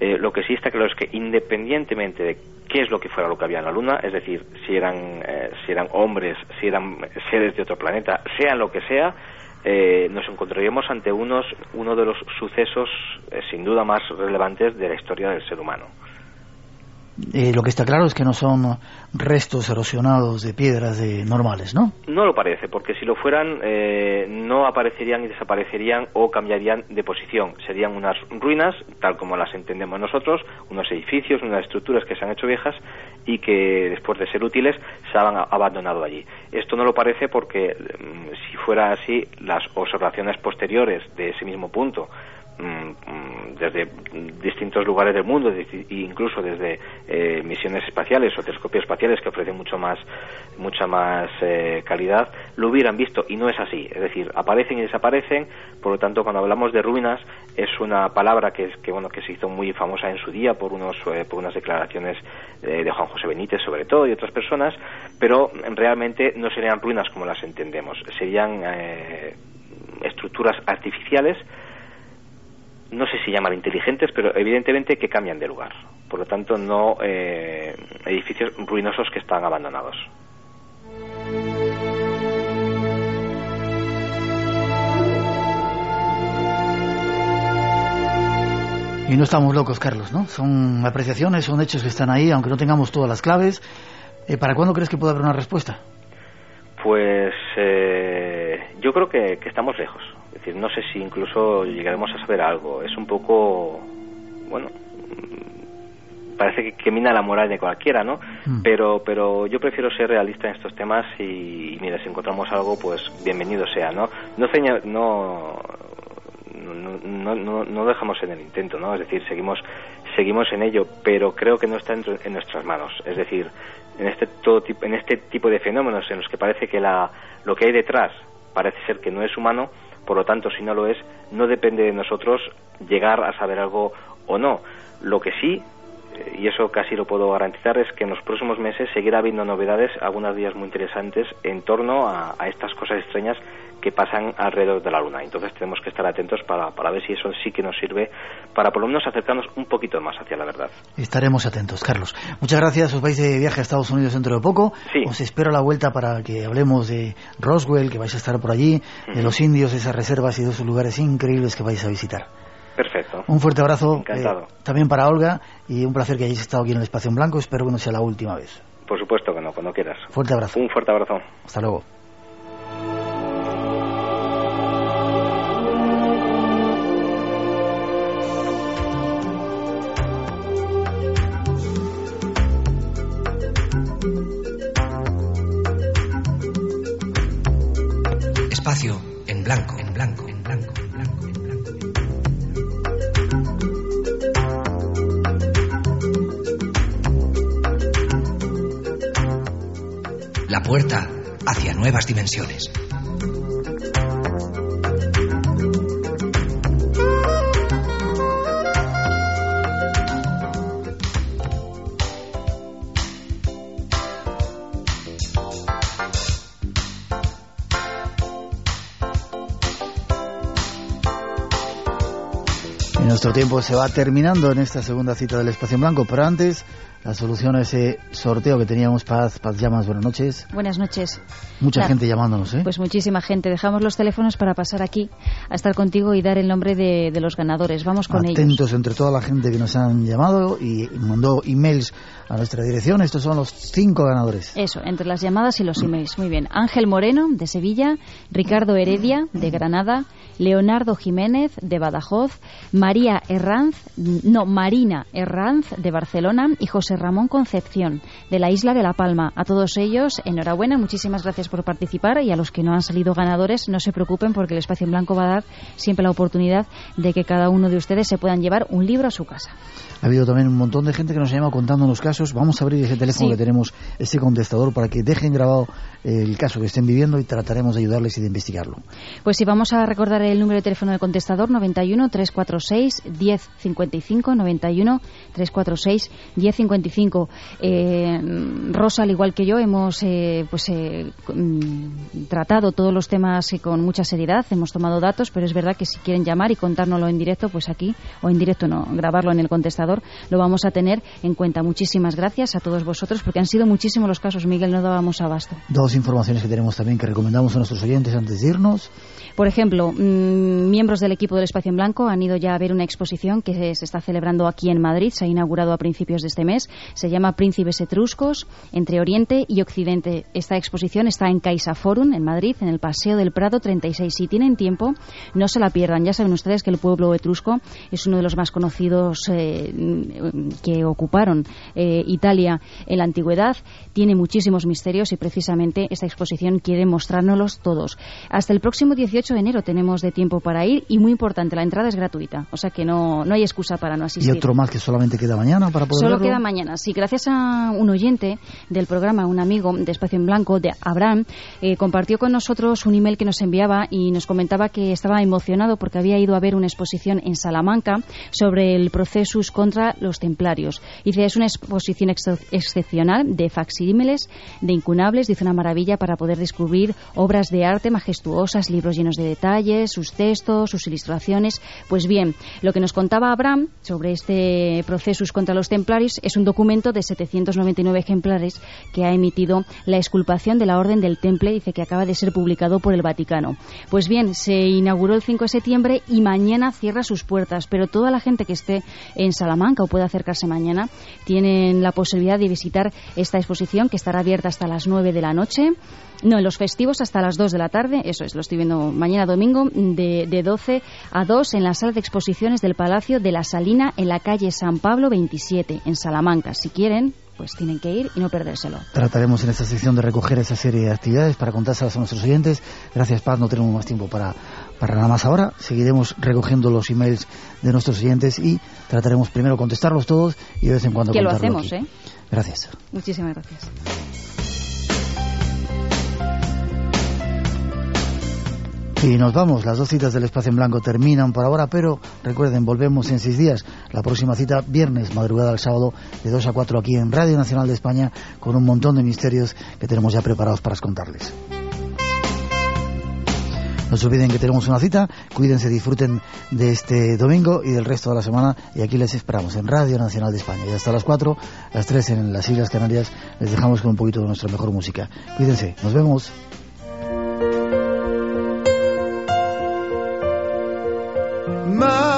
lo que sí está claro es que independientemente de qué es lo que fuera lo que había en la Luna, es decir, si eran, si eran hombres, si eran seres de otro planeta, sean lo que sea, eh, nos encontraríamos ante unos, uno de los sucesos eh, sin duda más relevantes de la historia del ser humano. Eh, lo que está claro es que no son restos erosionados de piedras de normales, ¿no? No lo parece, porque si lo fueran eh, no aparecerían y desaparecerían o cambiarían de posición. Serían unas ruinas, tal como las entendemos nosotros, unos edificios, unas estructuras que se han hecho viejas y que después de ser útiles se han abandonado allí. Esto no lo parece porque mm, si fuera así, las observaciones posteriores de ese mismo punto desde distintos lugares del mundo, incluso desde eh, misiones espaciales o telescopios espaciales que ofrecen mucho más, mucha más eh, calidad, lo hubieran visto y no es así. Es decir, aparecen y desaparecen. Por lo tanto, cuando hablamos de ruinas es una palabra que, que bueno que se hizo muy famosa en su día por unos eh, por unas declaraciones de Juan José Benítez sobre todo y otras personas, pero realmente no serían ruinas como las entendemos. Serían estructuras artificiales no sé si llamar inteligentes, pero evidentemente que cambian de lugar. Por lo tanto, no eh, edificios ruinosos que están abandonados. Y no estamos locos, Carlos, ¿no? Son apreciaciones, son hechos que están ahí, aunque no tengamos todas las claves. Eh, ¿Para cuándo crees que puede haber una respuesta? Pues eh, yo creo que estamos lejos. Es decir, no sé si incluso llegaremos a saber algo. Es un poco, bueno, parece que, mina la moral de cualquiera, ¿no? Mm. Pero, pero yo prefiero ser realista en estos temas y, mira, si encontramos algo, pues bienvenido sea, ¿no? No, no, no, no, no dejamos en el intento, ¿no? Es decir, seguimos, seguimos en ello, pero creo que no está en, en nuestras manos. Es decir, en este, todo, en este tipo de fenómenos en los que parece que la, lo que hay detrás parece ser que no es humano, por lo tanto, si no lo es, no depende de nosotros llegar a saber algo o no. Lo que sí y eso casi lo puedo garantizar, es que en los próximos meses seguirá habiendo novedades, algunos días muy interesantes, en torno a, estas cosas extrañas que pasan alrededor de la Luna. Entonces tenemos que estar atentos para, para ver si eso sí que nos sirve para por lo menos acercarnos un poquito más hacia la verdad. Estaremos atentos, Carlos. Muchas gracias. Os vais de viaje a Estados Unidos dentro de poco. Sí. Os espero a la vuelta para que hablemos de Roswell, que vais a estar por allí, de los indios, esas reservas y de esos lugares increíbles que vais a visitar. Perfecto. Un fuerte abrazo. Encantado. Eh, también para Olga y un placer que hayáis estado aquí en el Espacio en Blanco. Espero que no sea la última vez. Por supuesto que no, cuando quieras. Fuerte abrazo. Un fuerte abrazo. Hasta luego. Espacio en blanco, la puerta hacia nuevas dimensiones. nuestro tiempo se va terminando en esta segunda cita del Espacio en Blanco, pero antes la solución a ese sorteo que teníamos, Paz, Paz Llamas, buenas noches. Buenas noches. Mucha gente llamándonos, ¿eh? Pues muchísima gente. Dejamos los teléfonos para pasar aquí a estar contigo y dar el nombre de, los ganadores. Vamos con ellos. Atentos entre toda la gente que nos han llamado y mandó emails a nuestra dirección. Estos son los cinco ganadores. Eso, entre las llamadas y los emails. Muy bien. Ángel Moreno, de Sevilla. Ricardo Heredia, de Granada. Leonardo Jiménez, de Badajoz. María Herranz, no, Marina Herranz, de Barcelona. Y José Ramón Concepción, de la isla de La Palma. A todos ellos, enhorabuena, muchísimas gracias por participar y a los que no han salido ganadores, no se preocupen porque el Espacio en Blanco va a dar siempre la oportunidad de que cada uno de ustedes se puedan llevar un libro a su casa. Ha habido también un montón de gente que nos llama contando los casos. Vamos a abrir ese teléfono que tenemos, ese contestador, para que dejen grabado el caso que estén viviendo y trataremos de ayudarles y de investigarlo. Pues sí, vamos a recordar el número de teléfono del contestador 91 346 1055 91 346 1055. Eh, Rosa, al igual que yo, hemos eh, pues eh, tratado todos los temas con mucha seriedad, hemos tomado datos, pero es verdad que si quieren llamar y contárnoslo en directo, pues aquí, o en directo no, grabarlo en el contestador lo vamos a tener en cuenta. Muchísimas gracias a todos vosotros porque han sido muchísimos los casos, Miguel, no dábamos abasto. Dos informaciones que tenemos también que recomendamos a nuestros oyentes antes de irnos. Por ejemplo, mm, miembros del equipo del Espacio en Blanco han ido ya a ver una exposición que se está celebrando aquí en Madrid, se ha inaugurado a principios de este mes, se llama Príncipes Etruscos, entre Oriente y Occidente. Esta exposición está en Caixa Forum, en Madrid, en el Paseo del Prado 36. Si tienen tiempo, no se la pierdan. Ya saben ustedes que el pueblo etrusco es uno de los más conocidos eh, que ocuparon eh, Italia en la antigüedad, tiene muchísimos misterios y precisamente esta exposición quiere mostrárnoslos todos. Hasta el próximo 18 de enero tenemos de tiempo para ir y muy importante, la entrada es gratuita, o sea que no, no hay excusa para no asistir. ¿Y otro más que solamente queda mañana para poder Solo queda mañana, sí, gracias a un oyente del programa, un amigo de Espacio en Blanco, de Abraham, eh, compartió con nosotros un email que nos enviaba y nos comentaba que estaba emocionado porque había ido a ver una exposición en Salamanca sobre el procesus contra los templarios. Dice, es una exposición excepcional de facsímiles, de incunables, dice una maravilla para poder descubrir obras de arte majestuosas, libros llenos de detalles, sus textos, sus ilustraciones. Pues bien, lo que nos contaba Abraham sobre este procesus contra los templarios es un documento de 799 ejemplares que ha emitido la exculpación de la Orden del Temple, dice que acaba de ser publicado por el Vaticano. Pues bien, se inauguró el 5 de septiembre y mañana cierra sus puertas, pero toda la gente que esté en Salamanca o pueda acercarse mañana, tienen la posibilidad de visitar esta exposición que estará abierta hasta las 9 de la noche. No, en los festivos hasta las 2 de la tarde, eso es, lo estoy viendo mañana domingo, de, de 12 a 2 en la sala de exposiciones del Palacio de la Salina en la calle San Pablo 27, en Salamanca. Si quieren, pues tienen que ir y no perdérselo. Trataremos en esta sección de recoger esa serie de actividades para contárselas a nuestros oyentes. Gracias, Paz, no tenemos más tiempo para, para nada más ahora. Seguiremos recogiendo los emails de nuestros oyentes y trataremos primero contestarlos todos y de vez en cuando Que lo hacemos, ¿eh? Gracias. Muchísimas gracias. Y nos vamos, las dos citas del espacio en blanco terminan por ahora, pero recuerden, volvemos en seis días. La próxima cita, viernes, madrugada al sábado, de 2 a 4 aquí en Radio Nacional de España, con un montón de misterios que tenemos ya preparados para contarles. No se olviden que tenemos una cita, cuídense, disfruten de este domingo y del resto de la semana y aquí les esperamos en Radio Nacional de España. Y hasta las 4, las 3 en las Islas Canarias les dejamos con un poquito de nuestra mejor música. Cuídense, nos vemos. my